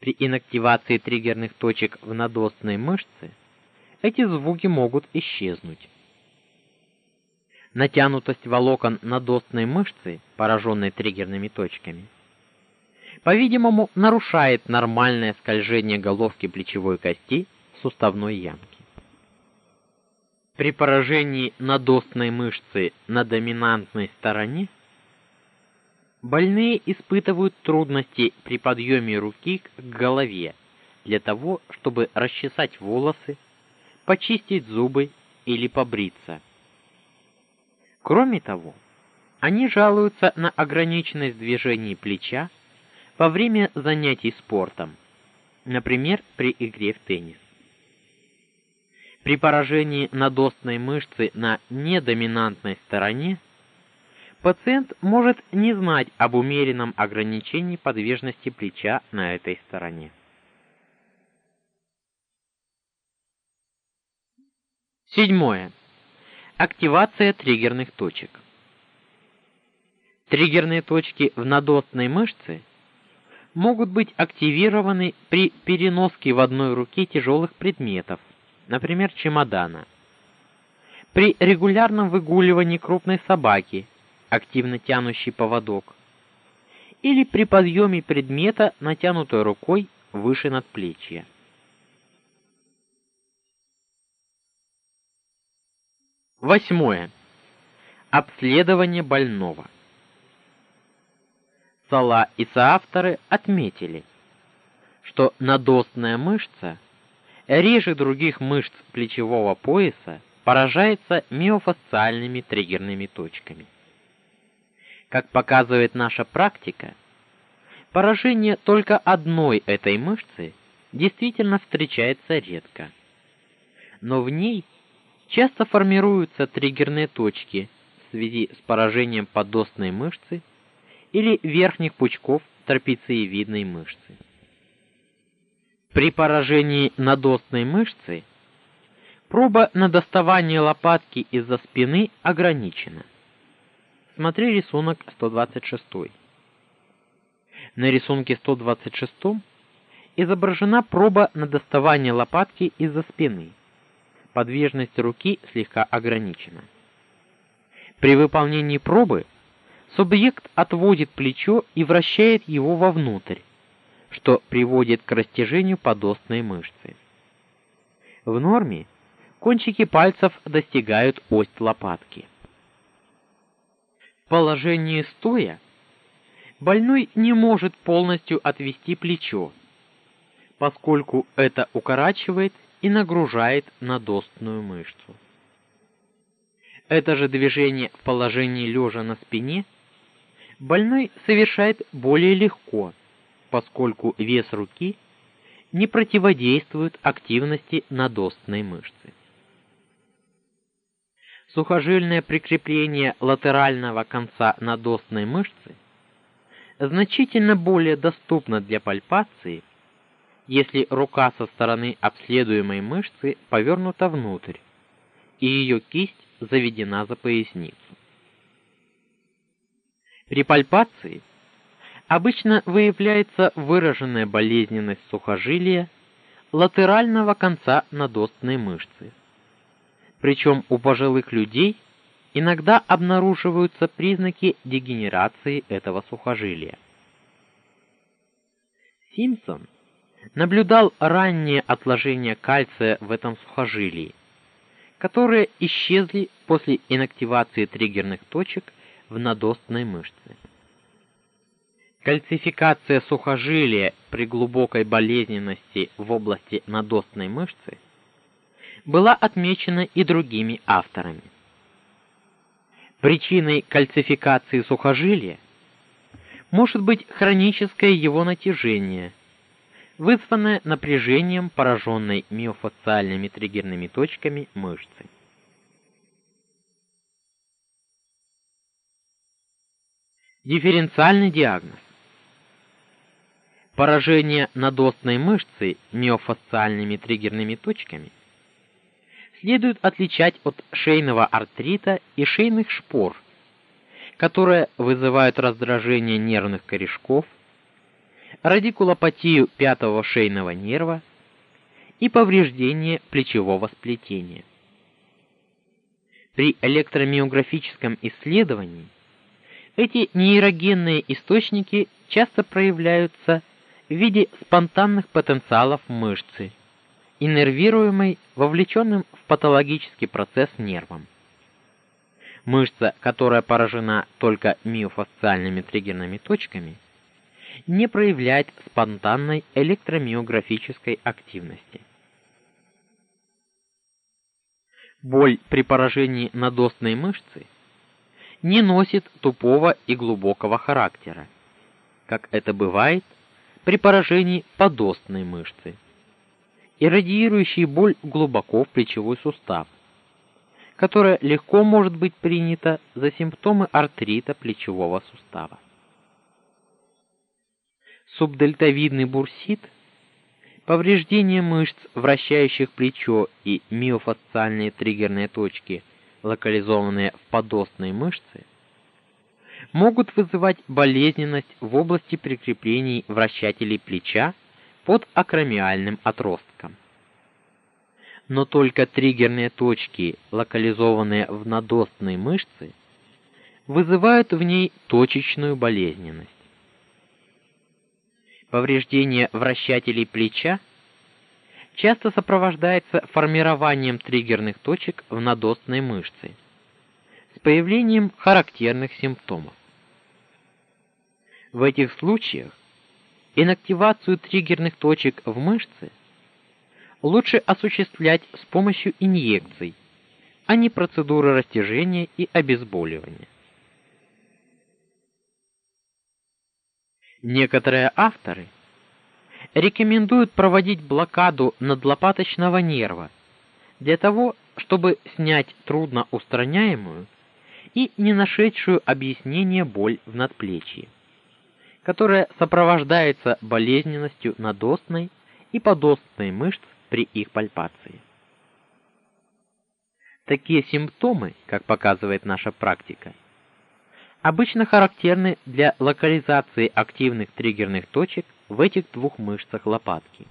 При инактивации триггерных точек в надостной мышце эти звуки могут исчезнуть. Натянутость волокон надостной мышцы, пораженной триггерными точками, по-видимому, нарушает нормальное скольжение головки плечевой кости в суставной ямке. При поражении надостной мышцы на доминантной стороне больные испытывают трудности при подъеме руки к голове для того, чтобы расчесать волосы, почистить зубы или побриться. Кроме того, они жалуются на ограниченность движений плеча во время занятий спортом, например, при игре в теннис. При поражении надостной мышцы на недоминантной стороне пациент может не знать об умеренном ограничении подвижности плеча на этой стороне. Седьмое. Активация триггерных точек. Триггерные точки в надостной мышце – могут быть активированы при переноске в одной руке тяжелых предметов, например, чемодана. При регулярном выгуливании крупной собаки, активно тянущей поводок, или при подъеме предмета, натянутой рукой выше надплечья. Восьмое. Обследование больного. Сала и соавторы отметили, что надостная мышца реже других мышц плечевого пояса поражается миофасциальными триггерными точками. Как показывает наша практика, поражение только одной этой мышцы действительно встречается редко. Но в ней часто формируются триггерные точки в связи с поражением подостной мышцы или верхних пучков трапециевидной мышцы. При поражении надостной мышцы проба на доставание лопатки из-за спины ограничена. Смотри рисунок 126. На рисунке 126 изображена проба на доставание лопатки из-за спины. Подвижность руки слегка ограничена. При выполнении пробы Субъект отводит плечо и вращает его вовнутрь, что приводит к растяжению подостной мышцы. В норме кончики пальцев достигают ось лопатки. В положении стоя больной не может полностью отвести плечо, поскольку это укорачивает и нагружает надостную мышцу. Это же движение в положении лежа на спине – больной совершает более легко, поскольку вес руки не противодействует активности надостной мышцы. Сухожильное прикрепление латерального конца надостной мышцы значительно более доступно для пальпации, если рука со стороны обследуемой мышцы повернута внутрь и ее кисть заведена за поясницу. При пальпации обычно выявляется выраженная болезненность сухожилия латерального конца надостной мышцы. Причем у пожилых людей иногда обнаруживаются признаки дегенерации этого сухожилия. Симпсон наблюдал раннее отложение кальция в этом сухожилии, которые исчезли после инактивации триггерных точек в надостной мышце. Кальцификация сухожилия при глубокой болезненности в области надостной мышцы была отмечена и другими авторами. Причиной кальцификации сухожилия может быть хроническое его натяжение, вызванное напряжением пораженной миофасциальными триггерными точками мышцы. Дифференциальный диагноз. Поражение надостной мышцы миофасциальными триггерными точками следует отличать от шейного артрита и шейных шпор, которые вызывают раздражение нервных корешков, радикулопатию пятого шейного нерва и повреждение плечевого сплетения. При электромиографическом исследовании эти нейрогенные источники часто проявляются в виде спонтанных потенциалов мышцы, иннервируемой вовлеченным в патологический процесс нервом. Мышца, которая поражена только миофасциальными триггерными точками, не проявляет спонтанной электромиографической активности. Боль при поражении надостной мышцы не носит тупого и глубокого характера, как это бывает при поражении подостной мышцы, и радиирующей боль глубоко в плечевой сустав, которая легко может быть принята за симптомы артрита плечевого сустава. Субдельтовидный бурсит, повреждение мышц, вращающих плечо и миофасциальные триггерные точки, локализованные в подостной мышце, могут вызывать болезненность в области прикреплений вращателей плеча под акромиальным отростком. Но только триггерные точки, локализованные в надостной мышце, вызывают в ней точечную болезненность. Повреждение вращателей плеча часто сопровождается формированием триггерных точек в надостной мышце с появлением характерных симптомов. В этих случаях инактивацию триггерных точек в мышце лучше осуществлять с помощью инъекций, а не процедуры растяжения и обезболивания. Некоторые авторы рекомендуют проводить блокаду надлопаточного нерва для того, чтобы снять трудно устраняемую и не нашедшую объяснение боль в надплечье которая сопровождается болезненностью надостной и подостной мышц при их пальпации. Такие симптомы, как показывает наша практика, обычно характерны для локализации активных триггерных точек в этих двух мышцах лопатки.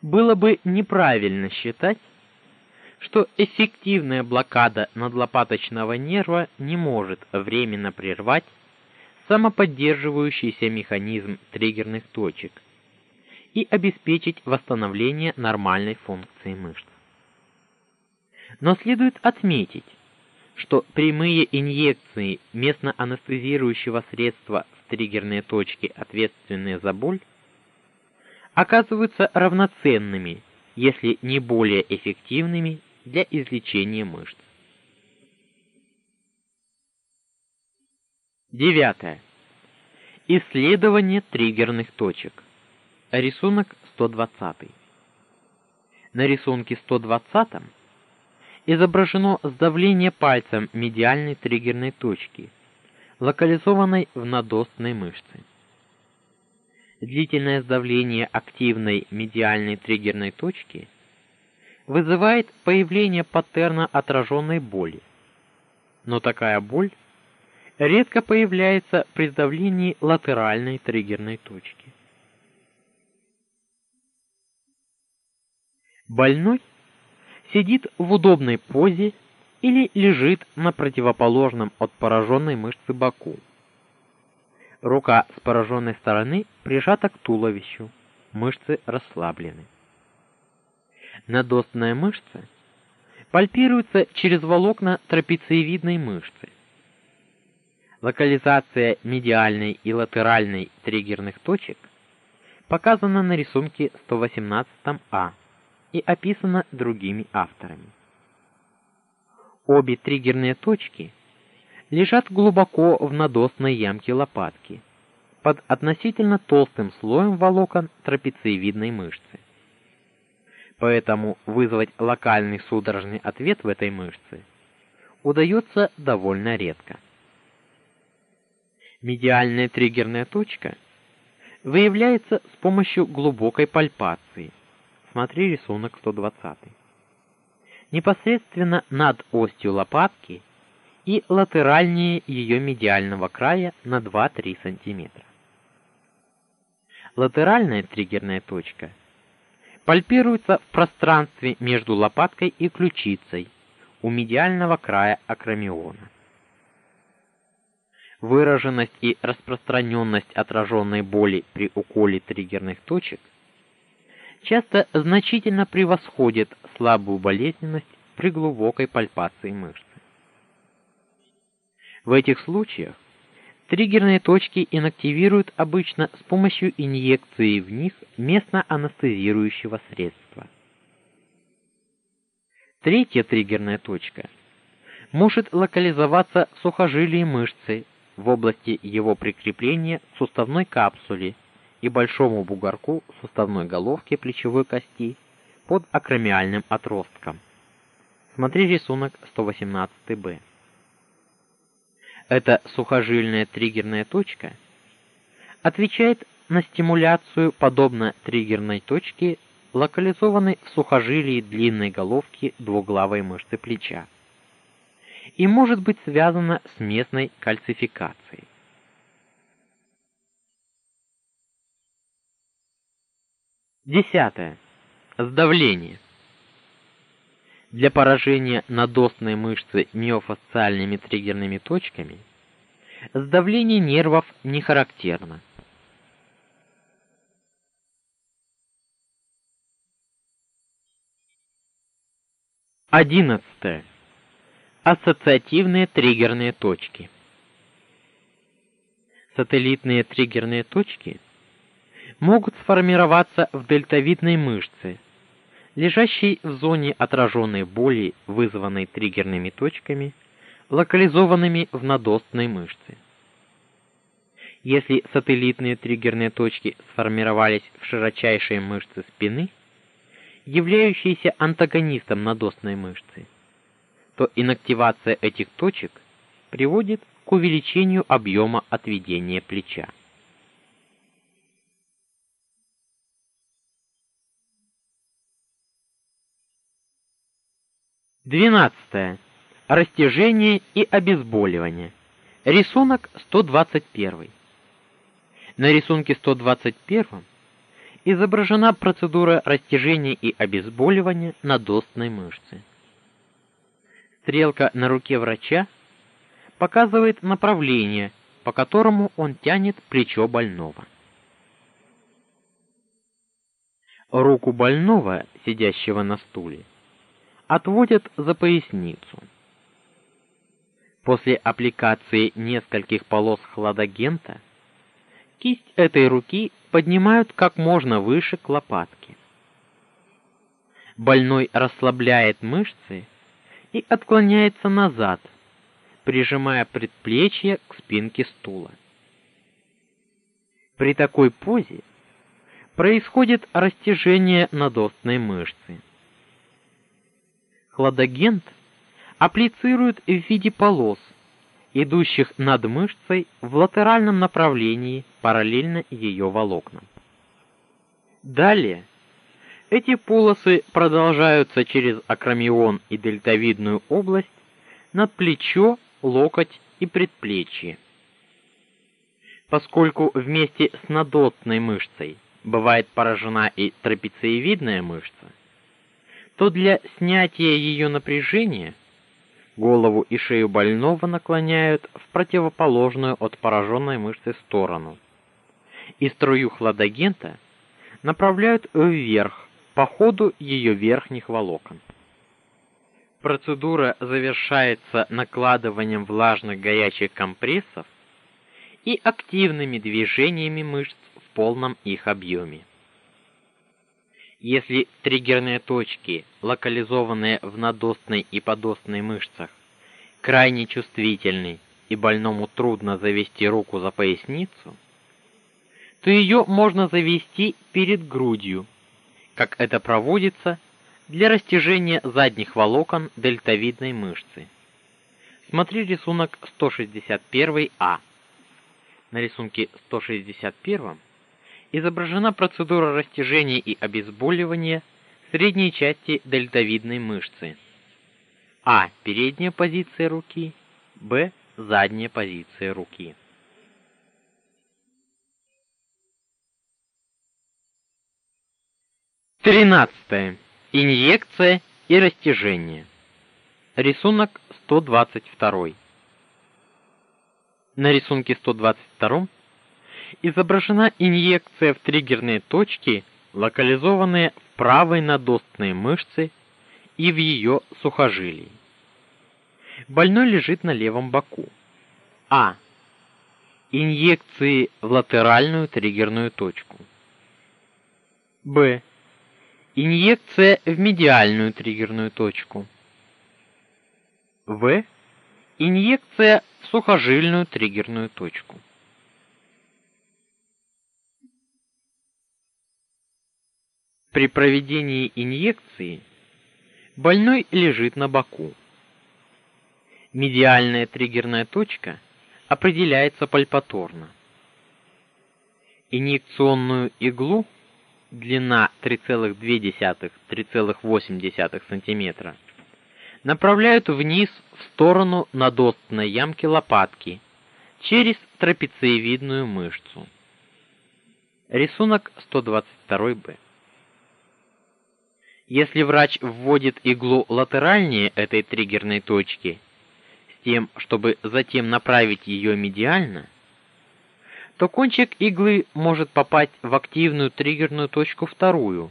Было бы неправильно считать, что эффективная блокада надлопаточного нерва не может временно прервать самоподдерживающийся механизм триггерных точек и обеспечить восстановление нормальной функции мышц. Но следует отметить, что прямые инъекции местно анестезирующего средства триггерные точки, ответственные за боль, оказываются равноценными, если не более эффективными для излечения мышц. Девятое. Исследование триггерных точек. Рисунок 120. На рисунке 120 изображено сдавление пальцем медиальной триггерной точки, локализованной в надостной мышце. Длительное сдавление активной медиальной триггерной точки вызывает появление паттерна отраженной боли. Но такая боль редко появляется при сдавлении латеральной триггерной точки. Больной сидит в удобной позе или лежит на противоположном от пораженной мышцы боку. Рука с пораженной стороны прижата к туловищу, мышцы расслаблены. Надостная мышца пальпируется через волокна трапециевидной мышцы. Локализация медиальной и латеральной триггерных точек показана на рисунке 118А и описана другими авторами. Обе триггерные точки лежат глубоко в надостной ямке лопатки под относительно толстым слоем волокон трапециевидной мышцы. Поэтому вызвать локальный судорожный ответ в этой мышце удается довольно редко. Медиальная триггерная точка выявляется с помощью глубокой пальпации. Смотри рисунок 120. Непосредственно над остью лопатки и латеральнее ее медиального края на 2-3 см. Латеральная триггерная точка пальпируется в пространстве между лопаткой и ключицей у медиального края акромиона. Выраженность и распространенность отраженной боли при уколе триггерных точек часто значительно превосходит слабую болезненность при глубокой пальпации мышцы. В этих случаях триггерные точки инактивируют обычно с помощью инъекции в них местно-анестезирующего средства. Третья триггерная точка может локализоваться в сухожилии мышцы в области его прикрепления к суставной капсуле и большому бугорку суставной головки плечевой кости под акромиальным отростком. Смотри рисунок 118-Б. Эта сухожильная триггерная точка отвечает на стимуляцию подобно триггерной точке, локализованной в сухожилии длинной головки двуглавой мышцы плеча и может быть связана с местной кальцификацией. Десятое. Сдавление. Для поражения надостной мышцы миофасциальными триггерными точками сдавление нервов не характерно. Одиннадцатое. Ассоциативные триггерные точки. Сателлитные триггерные точки могут сформироваться в дельтовидной мышце, лежащей в зоне отраженной боли, вызванной триггерными точками, локализованными в надостной мышце. Если сателлитные триггерные точки сформировались в широчайшей мышце спины, являющейся антагонистом надостной мышцы, то инактивация этих точек приводит к увеличению объема отведения плеча. Двенадцатое. Растяжение и обезболивание. Рисунок 121. На рисунке 121 изображена процедура растяжения и обезболивания надостной мышцы. Стрелка на руке врача показывает направление, по которому он тянет плечо больного. Руку больного, сидящего на стуле, отводят за поясницу. После аппликации нескольких полос хладагента кисть этой руки поднимают как можно выше к лопатке. Больной расслабляет мышцы и отклоняется назад, прижимая предплечье к спинке стула. При такой позе происходит растяжение надостной мышцы. Хладагент апплицируют в виде полос, идущих над мышцей в латеральном направлении параллельно ее волокнам. Далее эти полосы продолжаются через акромион и дельтовидную область над плечо, локоть и предплечье. Поскольку вместе с надотной мышцей бывает поражена и трапециевидная мышца, то для снятия ее напряжения голову и шею больного наклоняют в противоположную от пораженной мышцы сторону. И струю хладагента направляют вверх по ходу ее верхних волокон. Процедура завершается накладыванием влажных горячих компрессов и активными движениями мышц в полном их объеме. Если триггерные точки, локализованные в надостной и подостной мышцах, крайне чувствительны и больному трудно завести руку за поясницу, то ее можно завести перед грудью как это проводится для растяжения задних волокон дельтовидной мышцы. Смотри рисунок 161А. На рисунке 161 изображена процедура растяжения и обезболивания средней части дельтовидной мышцы. А. Передняя позиция руки. Б. Задняя позиция руки. Тринадцатое. Инъекция и растяжение. Рисунок 122. На рисунке 122 изображена инъекция в триггерные точки, локализованные в правой надостной мышце и в ее сухожилии. Больной лежит на левом боку. А. Инъекции в латеральную триггерную точку. Б. Инъекция в медиальную триггерную точку. В. Инъекция в сухожильную триггерную точку. При проведении инъекции больной лежит на боку. Медиальная триггерная точка определяется пальпаторно. Инъекционную иглу длина 3,2-3,8 см направляют вниз в сторону надостной ямки лопатки через трапециевидную мышцу. Рисунок 122-Б. Если врач вводит иглу латеральнее этой триггерной точки, с тем, чтобы затем направить ее медиально, то кончик иглы может попасть в активную триггерную точку вторую,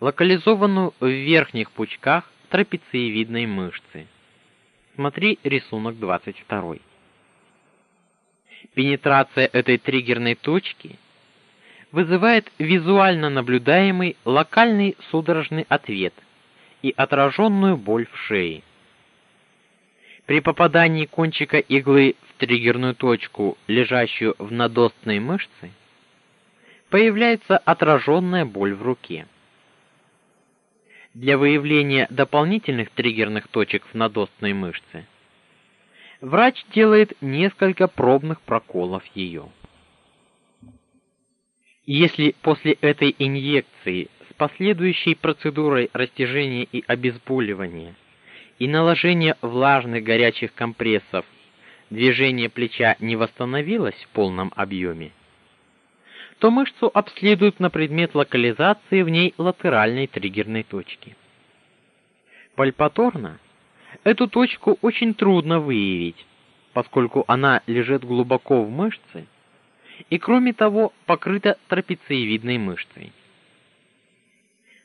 локализованную в верхних пучках трапециевидной мышцы. Смотри рисунок 22. Пенетрация этой триггерной точки вызывает визуально наблюдаемый локальный судорожный ответ и отраженную боль в шее. При попадании кончика иглы в триггерную точку, лежащую в надостной мышце, появляется отраженная боль в руке. Для выявления дополнительных триггерных точек в надостной мышце врач делает несколько пробных проколов ее. Если после этой инъекции с последующей процедурой растяжения и обезболивания и наложения влажных горячих компрессов движение плеча не восстановилось в полном объеме, то мышцу обследуют на предмет локализации в ней латеральной триггерной точки. Пальпаторно эту точку очень трудно выявить, поскольку она лежит глубоко в мышце и кроме того покрыта трапециевидной мышцей.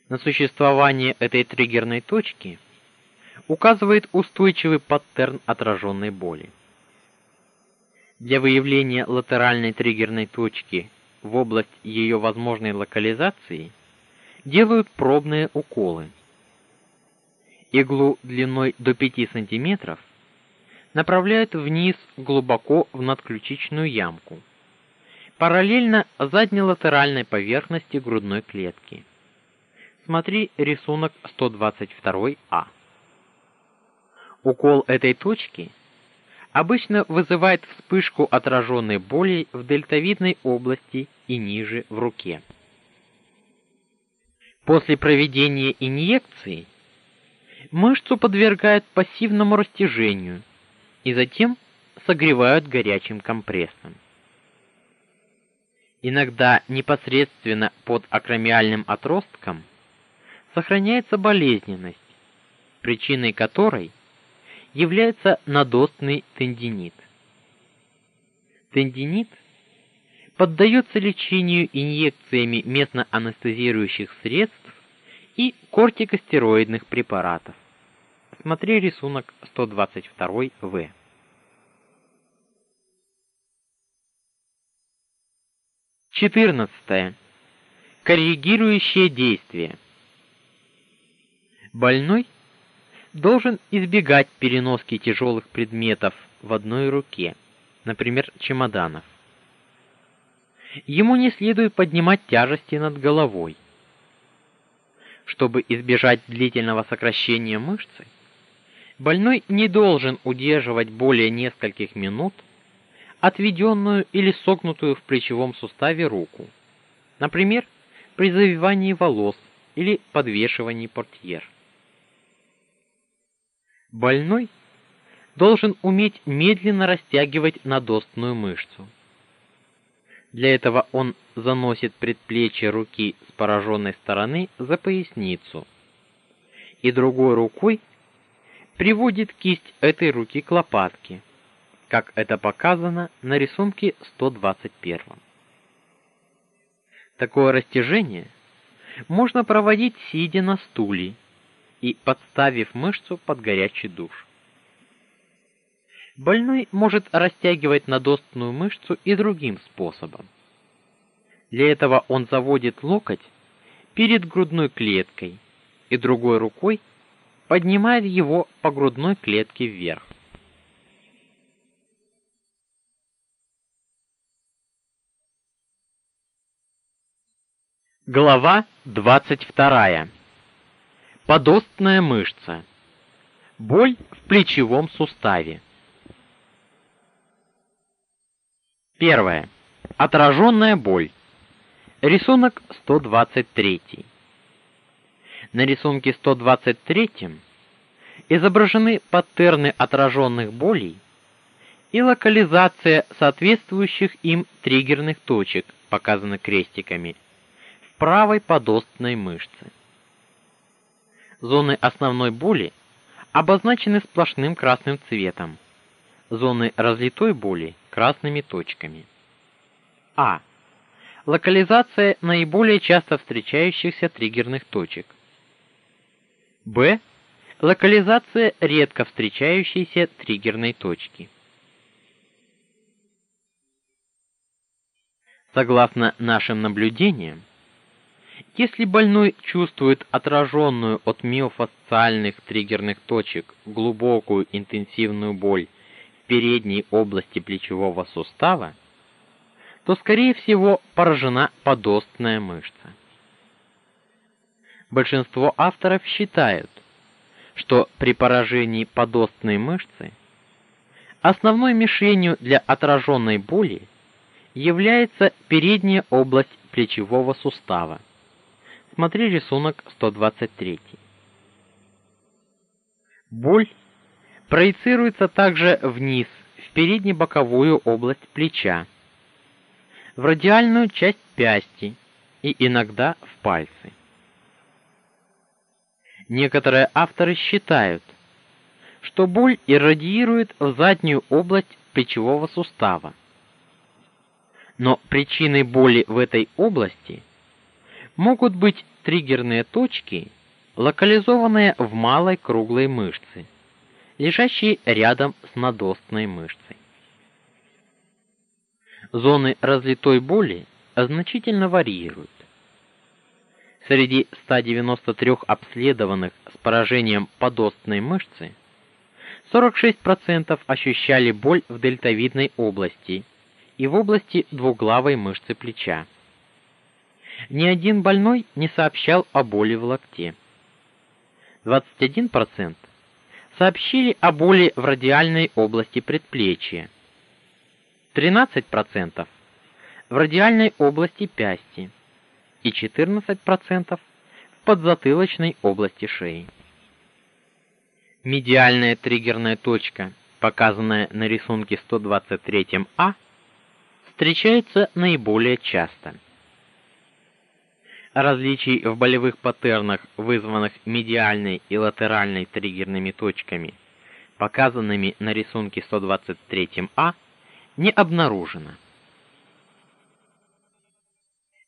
На существование этой триггерной точки указывает устойчивый паттерн отраженной боли. Для выявления латеральной триггерной точки в область ее возможной локализации делают пробные уколы. Иглу длиной до 5 см направляют вниз глубоко в надключичную ямку параллельно заднелатеральной поверхности грудной клетки. Смотри рисунок 122А. Укол этой точки обычно вызывает вспышку отраженной боли в дельтовидной области и ниже в руке. После проведения инъекции мышцу подвергают пассивному растяжению и затем согревают горячим компрессом. Иногда непосредственно под акромиальным отростком сохраняется болезненность, причиной которой является надостный тендинит. Тендинит поддается лечению инъекциями местно-анестезирующих средств и кортикостероидных препаратов. Смотри рисунок 122В. 14. Коррегирующее действие. Больной должен избегать переноски тяжелых предметов в одной руке, например, чемоданов. Ему не следует поднимать тяжести над головой. Чтобы избежать длительного сокращения мышцы, больной не должен удерживать более нескольких минут отведенную или согнутую в плечевом суставе руку. Например, при завивании волос или подвешивании портьер. Больной должен уметь медленно растягивать надостную мышцу. Для этого он заносит предплечье руки с пораженной стороны за поясницу и другой рукой приводит кисть этой руки к лопатке, как это показано на рисунке 121. Такое растяжение можно проводить сидя на стуле и подставив мышцу под горячий душ. Больной может растягивать надостную мышцу и другим способом. Для этого он заводит локоть перед грудной клеткой и другой рукой поднимает его по грудной клетке вверх. Глава 22. Подостная мышца. Боль в плечевом суставе. Первое. Отраженная боль. Рисунок 123. На рисунке 123 изображены паттерны отраженных болей и локализация соответствующих им триггерных точек, показаны крестиками, правой подостной мышце. Зоны основной боли обозначены сплошным красным цветом. Зоны разлитой боли красными точками. А. Локализация наиболее часто встречающихся триггерных точек. Б. Локализация редко встречающейся триггерной точки. Согласно нашим наблюдениям, если больной чувствует отраженную от миофасциальных триггерных точек глубокую интенсивную боль передней области плечевого сустава, то скорее всего поражена подостная мышца. Большинство авторов считают, что при поражении подостной мышцы основной мишенью для отраженной боли является передняя область плечевого сустава. Смотри рисунок 123. Боль проецируется также вниз, в передне-боковую область плеча, в радиальную часть пясти и иногда в пальцы. Некоторые авторы считают, что боль иррадиирует в заднюю область плечевого сустава. Но причиной боли в этой области могут быть триггерные точки, локализованные в малой круглой мышце лежащие рядом с надостной мышцей. Зоны разлитой боли значительно варьируют. Среди 193 обследованных с поражением подостной мышцы 46% ощущали боль в дельтовидной области и в области двуглавой мышцы плеча. Ни один больной не сообщал о боли в локте. 21% сообщили о боли в радиальной области предплечья. 13% в радиальной области пясти и 14% в подзатылочной области шеи. Медиальная триггерная точка, показанная на рисунке 123А, встречается наиболее часто различий в болевых паттернах, вызванных медиальной и латеральной триггерными точками, показанными на рисунке 123А, не обнаружено.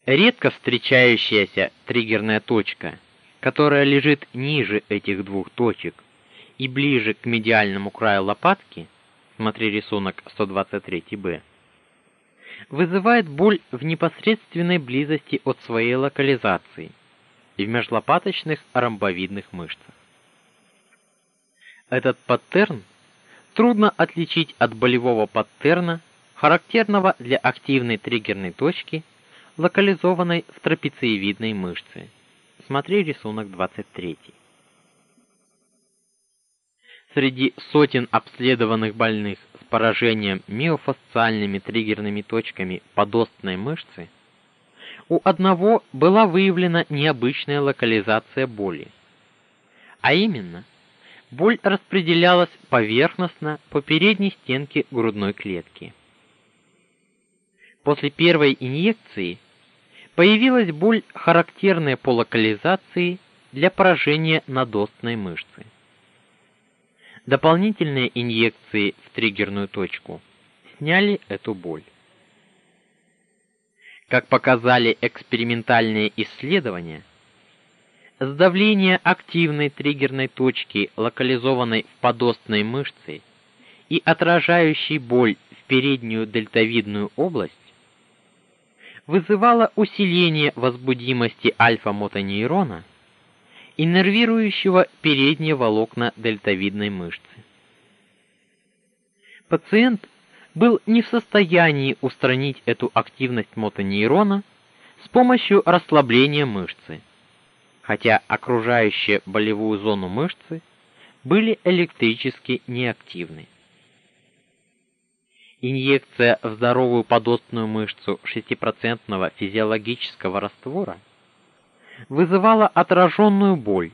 Редко встречающаяся триггерная точка, которая лежит ниже этих двух точек и ближе к медиальному краю лопатки, смотри рисунок 123Б, вызывает боль в непосредственной близости от своей локализации и в межлопаточных ромбовидных мышцах. Этот паттерн трудно отличить от болевого паттерна, характерного для активной триггерной точки, локализованной в трапециевидной мышце. Смотри рисунок 23. Среди сотен обследованных больных поражением миофасциальными триггерными точками подостной мышцы, у одного была выявлена необычная локализация боли. А именно, боль распределялась поверхностно по передней стенке грудной клетки. После первой инъекции появилась боль, характерная по локализации для поражения надостной мышцы. Дополнительные инъекции в триггерную точку сняли эту боль. Как показали экспериментальные исследования, сдавление активной триггерной точки, локализованной в подостной мышце и отражающей боль в переднюю дельтовидную область, вызывало усиление возбудимости альфа-мотонейрона, иннервирующего передние волокна дельтовидной мышцы. Пациент был не в состоянии устранить эту активность мотонейрона с помощью расслабления мышцы, хотя окружающие болевую зону мышцы были электрически неактивны. Инъекция в здоровую подостную мышцу 6% физиологического раствора вызывала отраженную боль,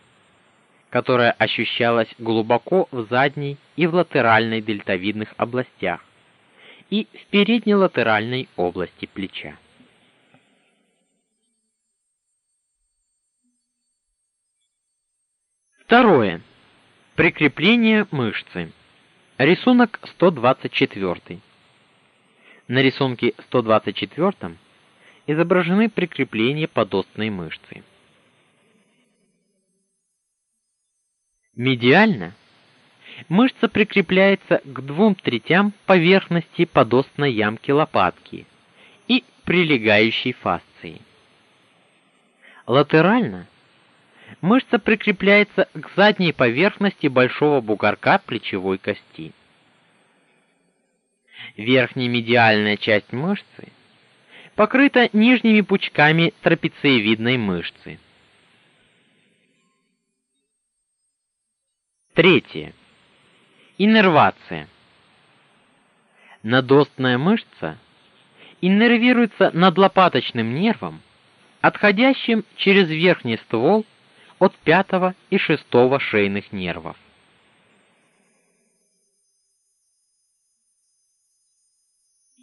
которая ощущалась глубоко в задней и в латеральной дельтовидных областях и в переднелатеральной области плеча. Второе. Прикрепление мышцы. Рисунок 124. На рисунке 124 изображены прикрепления подостной мышцы. Медиально мышца прикрепляется к двум третям поверхности подостной ямки лопатки и прилегающей фасции. Латерально мышца прикрепляется к задней поверхности большого бугорка плечевой кости верхняя медиальная часть мышцы покрыта нижними пучками трапециевидной мышцы. Третье. Иннервация. Надостная мышца иннервируется надлопаточным нервом, отходящим через верхний ствол от пятого и шестого шейных нервов.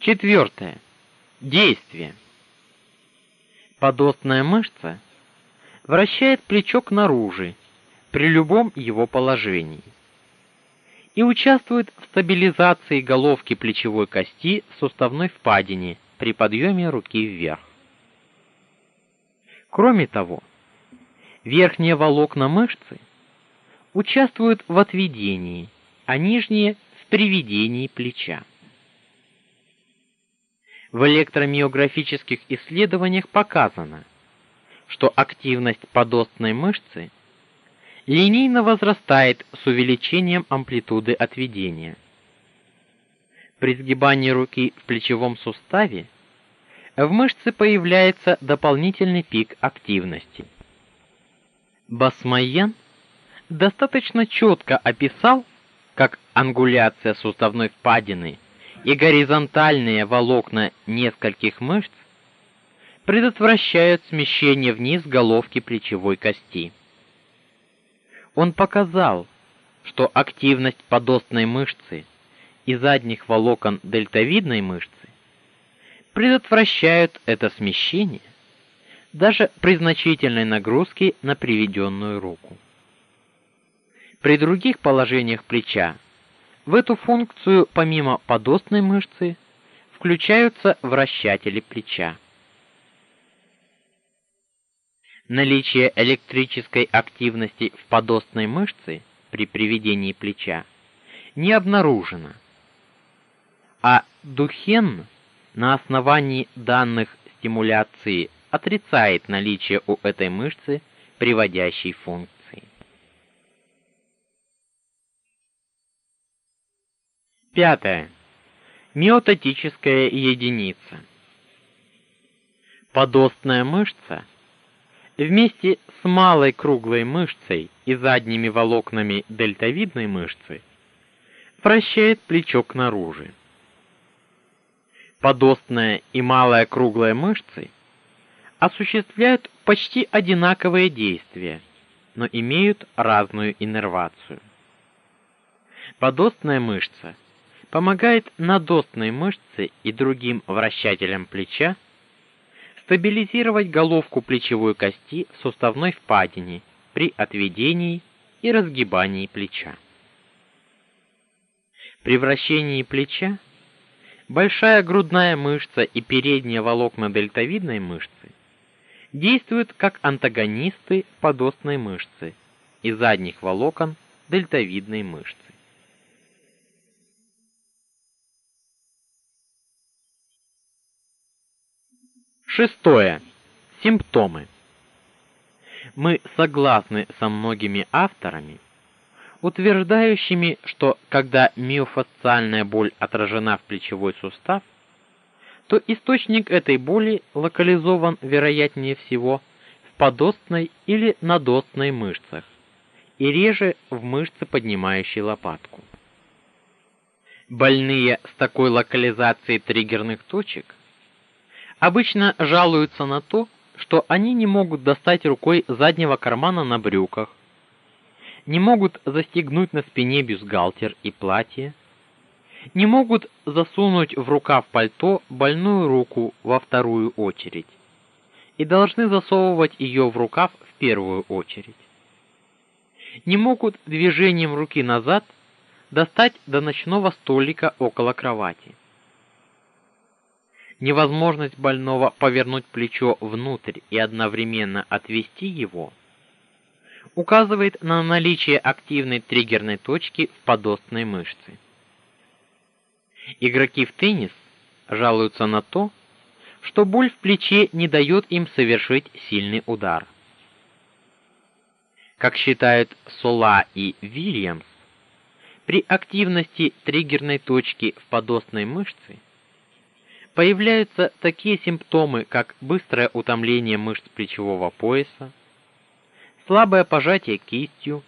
Четвертое. Действие. Подостная мышца вращает плечо к наружу при любом его положении и участвует в стабилизации головки плечевой кости в суставной впадине при подъеме руки вверх. Кроме того, верхние волокна мышцы участвуют в отведении, а нижние в приведении плеча. В электромиографических исследованиях показано, что активность подостной мышцы линейно возрастает с увеличением амплитуды отведения. При сгибании руки в плечевом суставе в мышце появляется дополнительный пик активности. Басмайен достаточно четко описал, как ангуляция суставной впадины – и горизонтальные волокна нескольких мышц предотвращают смещение вниз головки плечевой кости. Он показал, что активность подостной мышцы и задних волокон дельтовидной мышцы предотвращают это смещение даже при значительной нагрузке на приведенную руку. При других положениях плеча в эту функцию помимо подостной мышцы включаются вращатели плеча. Наличие электрической активности в подостной мышце при приведении плеча не обнаружено. А Духен на основании данных стимуляции отрицает наличие у этой мышцы приводящей функции. Пятое. Миотатическая единица. Подостная мышца вместе с малой круглой мышцей и задними волокнами дельтовидной мышцы вращает плечо к наружу. Подостная и малая круглая мышцы осуществляют почти одинаковые действия, но имеют разную иннервацию. Подостная мышца помогает надостной мышце и другим вращателям плеча стабилизировать головку плечевой кости в суставной впадине при отведении и разгибании плеча. При вращении плеча большая грудная мышца и передние волокна дельтовидной мышцы действуют как антагонисты подостной мышцы и задних волокон дельтовидной мышцы. Шестое. Симптомы. Мы согласны со многими авторами, утверждающими, что когда миофасциальная боль отражена в плечевой сустав, то источник этой боли локализован вероятнее всего в подостной или надостной мышцах и реже в мышце, поднимающей лопатку. Больные с такой локализацией триггерных точек обычно жалуются на то, что они не могут достать рукой заднего кармана на брюках, не могут застегнуть на спине бюстгальтер и платье, не могут засунуть в рукав пальто больную руку во вторую очередь и должны засовывать ее в рукав в первую очередь. Не могут движением руки назад достать до ночного столика около кровати невозможность больного повернуть плечо внутрь и одновременно отвести его указывает на наличие активной триггерной точки в подостной мышце. Игроки в теннис жалуются на то, что боль в плече не дает им совершить сильный удар. Как считают Сола и Вильямс, при активности триггерной точки в подостной мышце появляются такие симптомы, как быстрое утомление мышц плечевого пояса, слабое пожатие кистью,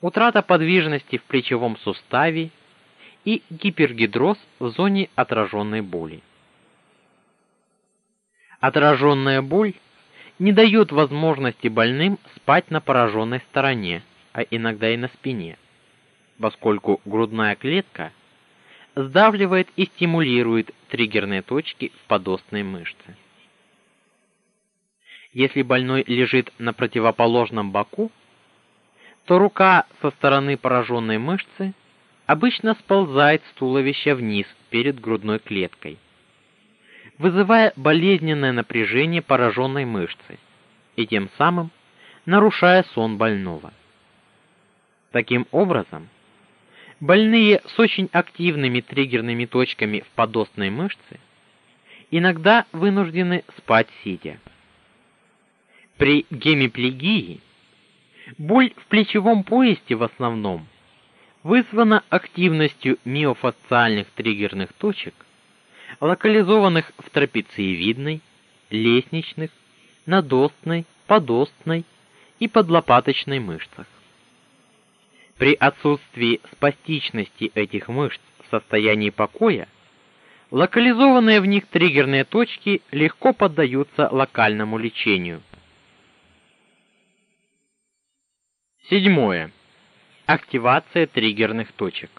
утрата подвижности в плечевом суставе и гипергидроз в зоне отраженной боли. Отраженная боль не дает возможности больным спать на пораженной стороне, а иногда и на спине, поскольку грудная клетка – сдавливает и стимулирует триггерные точки в подостной мышце. Если больной лежит на противоположном боку, то рука со стороны пораженной мышцы обычно сползает с туловища вниз перед грудной клеткой, вызывая болезненное напряжение пораженной мышцы и тем самым нарушая сон больного. Таким образом, Больные с очень активными триггерными точками в подостной мышце иногда вынуждены спать сидя. При гемиплегии боль в плечевом поясе в основном вызвана активностью миофасциальных триггерных точек, локализованных в трапециевидной, лестничных, надостной, подостной и подлопаточной мышцах. При отсутствии спастичности этих мышц в состоянии покоя локализованные в них триггерные точки легко поддаются локальному лечению. Седьмое. Активация триггерных точек.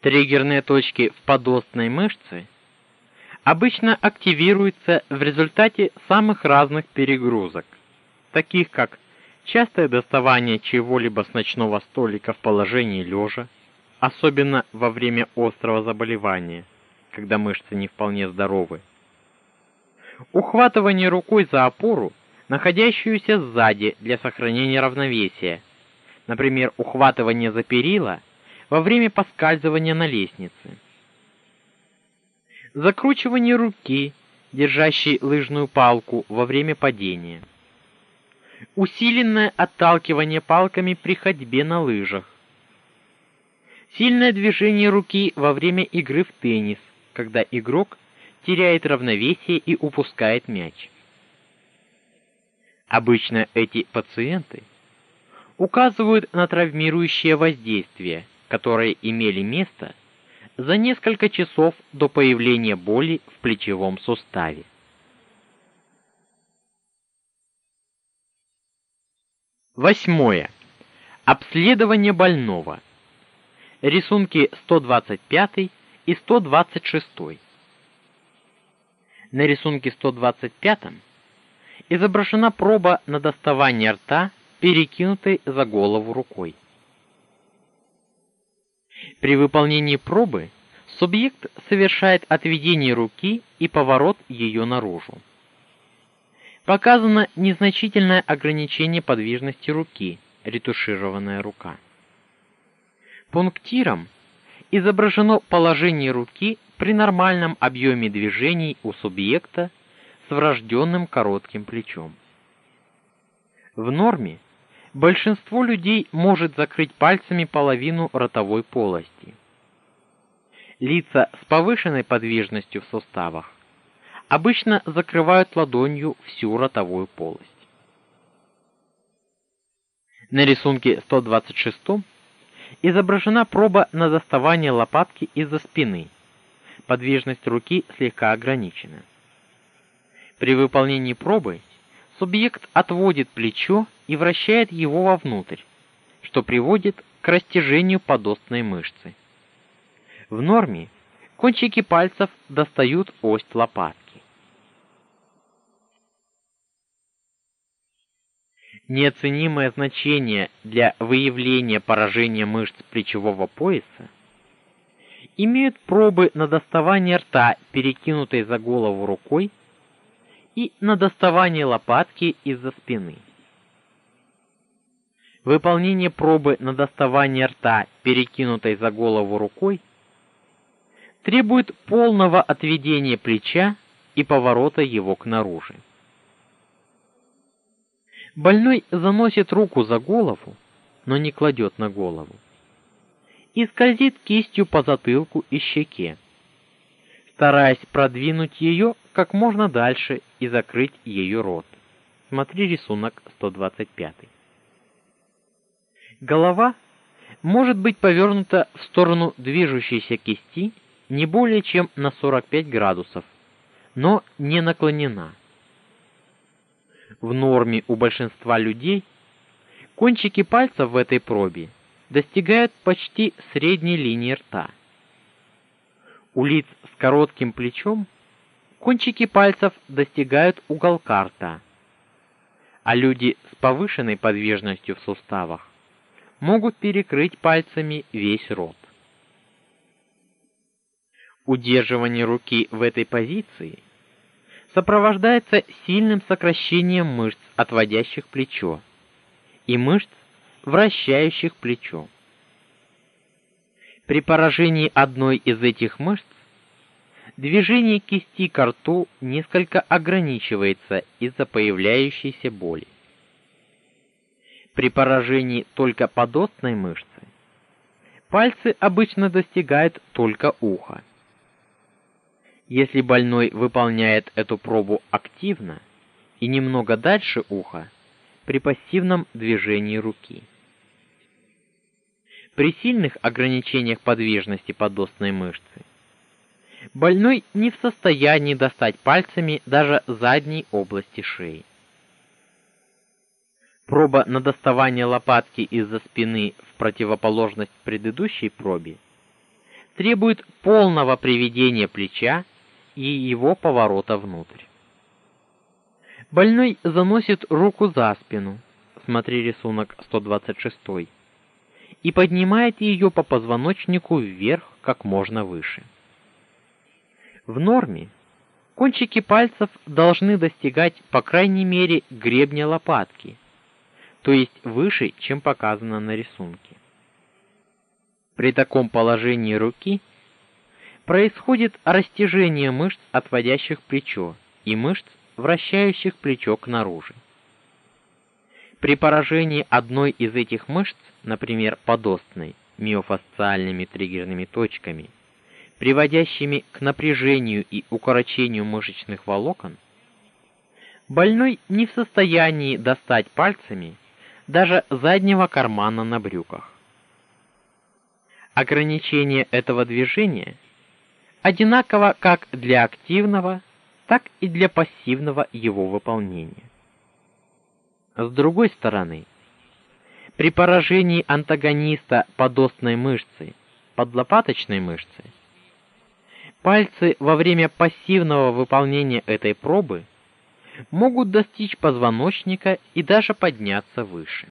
Триггерные точки в подостной мышце обычно активируются в результате самых разных перегрузок, таких как Частое доставание чего-либо с ночного столика в положении лежа, особенно во время острого заболевания, когда мышцы не вполне здоровы. Ухватывание рукой за опору, находящуюся сзади для сохранения равновесия. Например, ухватывание за перила во время поскальзывания на лестнице. Закручивание руки, держащей лыжную палку во время падения усиленное отталкивание палками при ходьбе на лыжах, сильное движение руки во время игры в теннис, когда игрок теряет равновесие и упускает мяч. Обычно эти пациенты указывают на травмирующее воздействие которые имели место за несколько часов до появления боли в плечевом суставе. Восьмое. Обследование больного. Рисунки 125 и 126. На рисунке 125 изображена проба на доставание рта, перекинутой за голову рукой. При выполнении пробы субъект совершает отведение руки и поворот ее наружу. Показано незначительное ограничение подвижности руки, ретушированная рука. Пунктиром изображено положение руки при нормальном объеме движений у субъекта с врожденным коротким плечом. В норме большинство людей может закрыть пальцами половину ротовой полости. Лица с повышенной подвижностью в суставах обычно закрывают ладонью всю ротовую полость. На рисунке 126 изображена проба на доставание лопатки из-за спины. Подвижность руки слегка ограничена. При выполнении пробы субъект отводит плечо и вращает его вовнутрь, что приводит к растяжению подостной мышцы. В норме кончики пальцев достают ось лопатки. Неоценимое значение для выявления поражения мышц плечевого пояса имеют пробы на доставание рта, перекинутой за голову рукой, и на доставание лопатки из-за спины. Выполнение пробы на доставание рта, перекинутой за голову рукой, требует полного отведения плеча и поворота его к наружу. Больной заносит руку за голову, но не кладет на голову. И скользит кистью по затылку и щеке, стараясь продвинуть ее как можно дальше и закрыть ее рот. Смотри рисунок 125. Голова может быть повернута в сторону движущейся кисти не более чем на 45 градусов, но не наклонена. В норме у большинства людей кончики пальцев в этой пробе достигают почти средней линии рта. У лиц с коротким плечом кончики пальцев достигают уголка рта, а люди с повышенной подвижностью в суставах могут перекрыть пальцами весь рот. Удерживание руки в этой позиции сопровождается сильным сокращением мышц, отводящих плечо, и мышц, вращающих плечо. При поражении одной из этих мышц движение кисти к рту несколько ограничивается из-за появляющейся боли. При поражении только подостной мышцы пальцы обычно достигают только уха. Если больной выполняет эту пробу активно и немного дальше уха, при пассивном движении руки. При сильных ограничениях подвижности подостной мышцы больной не в состоянии достать пальцами даже задней области шеи. Проба на доставание лопатки из-за спины в противоположность предыдущей пробе требует полного приведения плеча и его поворота внутрь. Больной заносит руку за спину. Смотри рисунок 126. И поднимает ее по позвоночнику вверх как можно выше. В норме кончики пальцев должны достигать по крайней мере гребня лопатки, то есть выше, чем показано на рисунке. При таком положении руки происходит растяжение мышц, отводящих плечо, и мышц, вращающих плечо к наружу. При поражении одной из этих мышц, например, подостной, миофасциальными триггерными точками, приводящими к напряжению и укорочению мышечных волокон, больной не в состоянии достать пальцами даже заднего кармана на брюках. Ограничение этого движения одинаково как для активного, так и для пассивного его выполнения. С другой стороны, при поражении антагониста подостной мышцы, подлопаточной мышцы, пальцы во время пассивного выполнения этой пробы могут достичь позвоночника и даже подняться выше.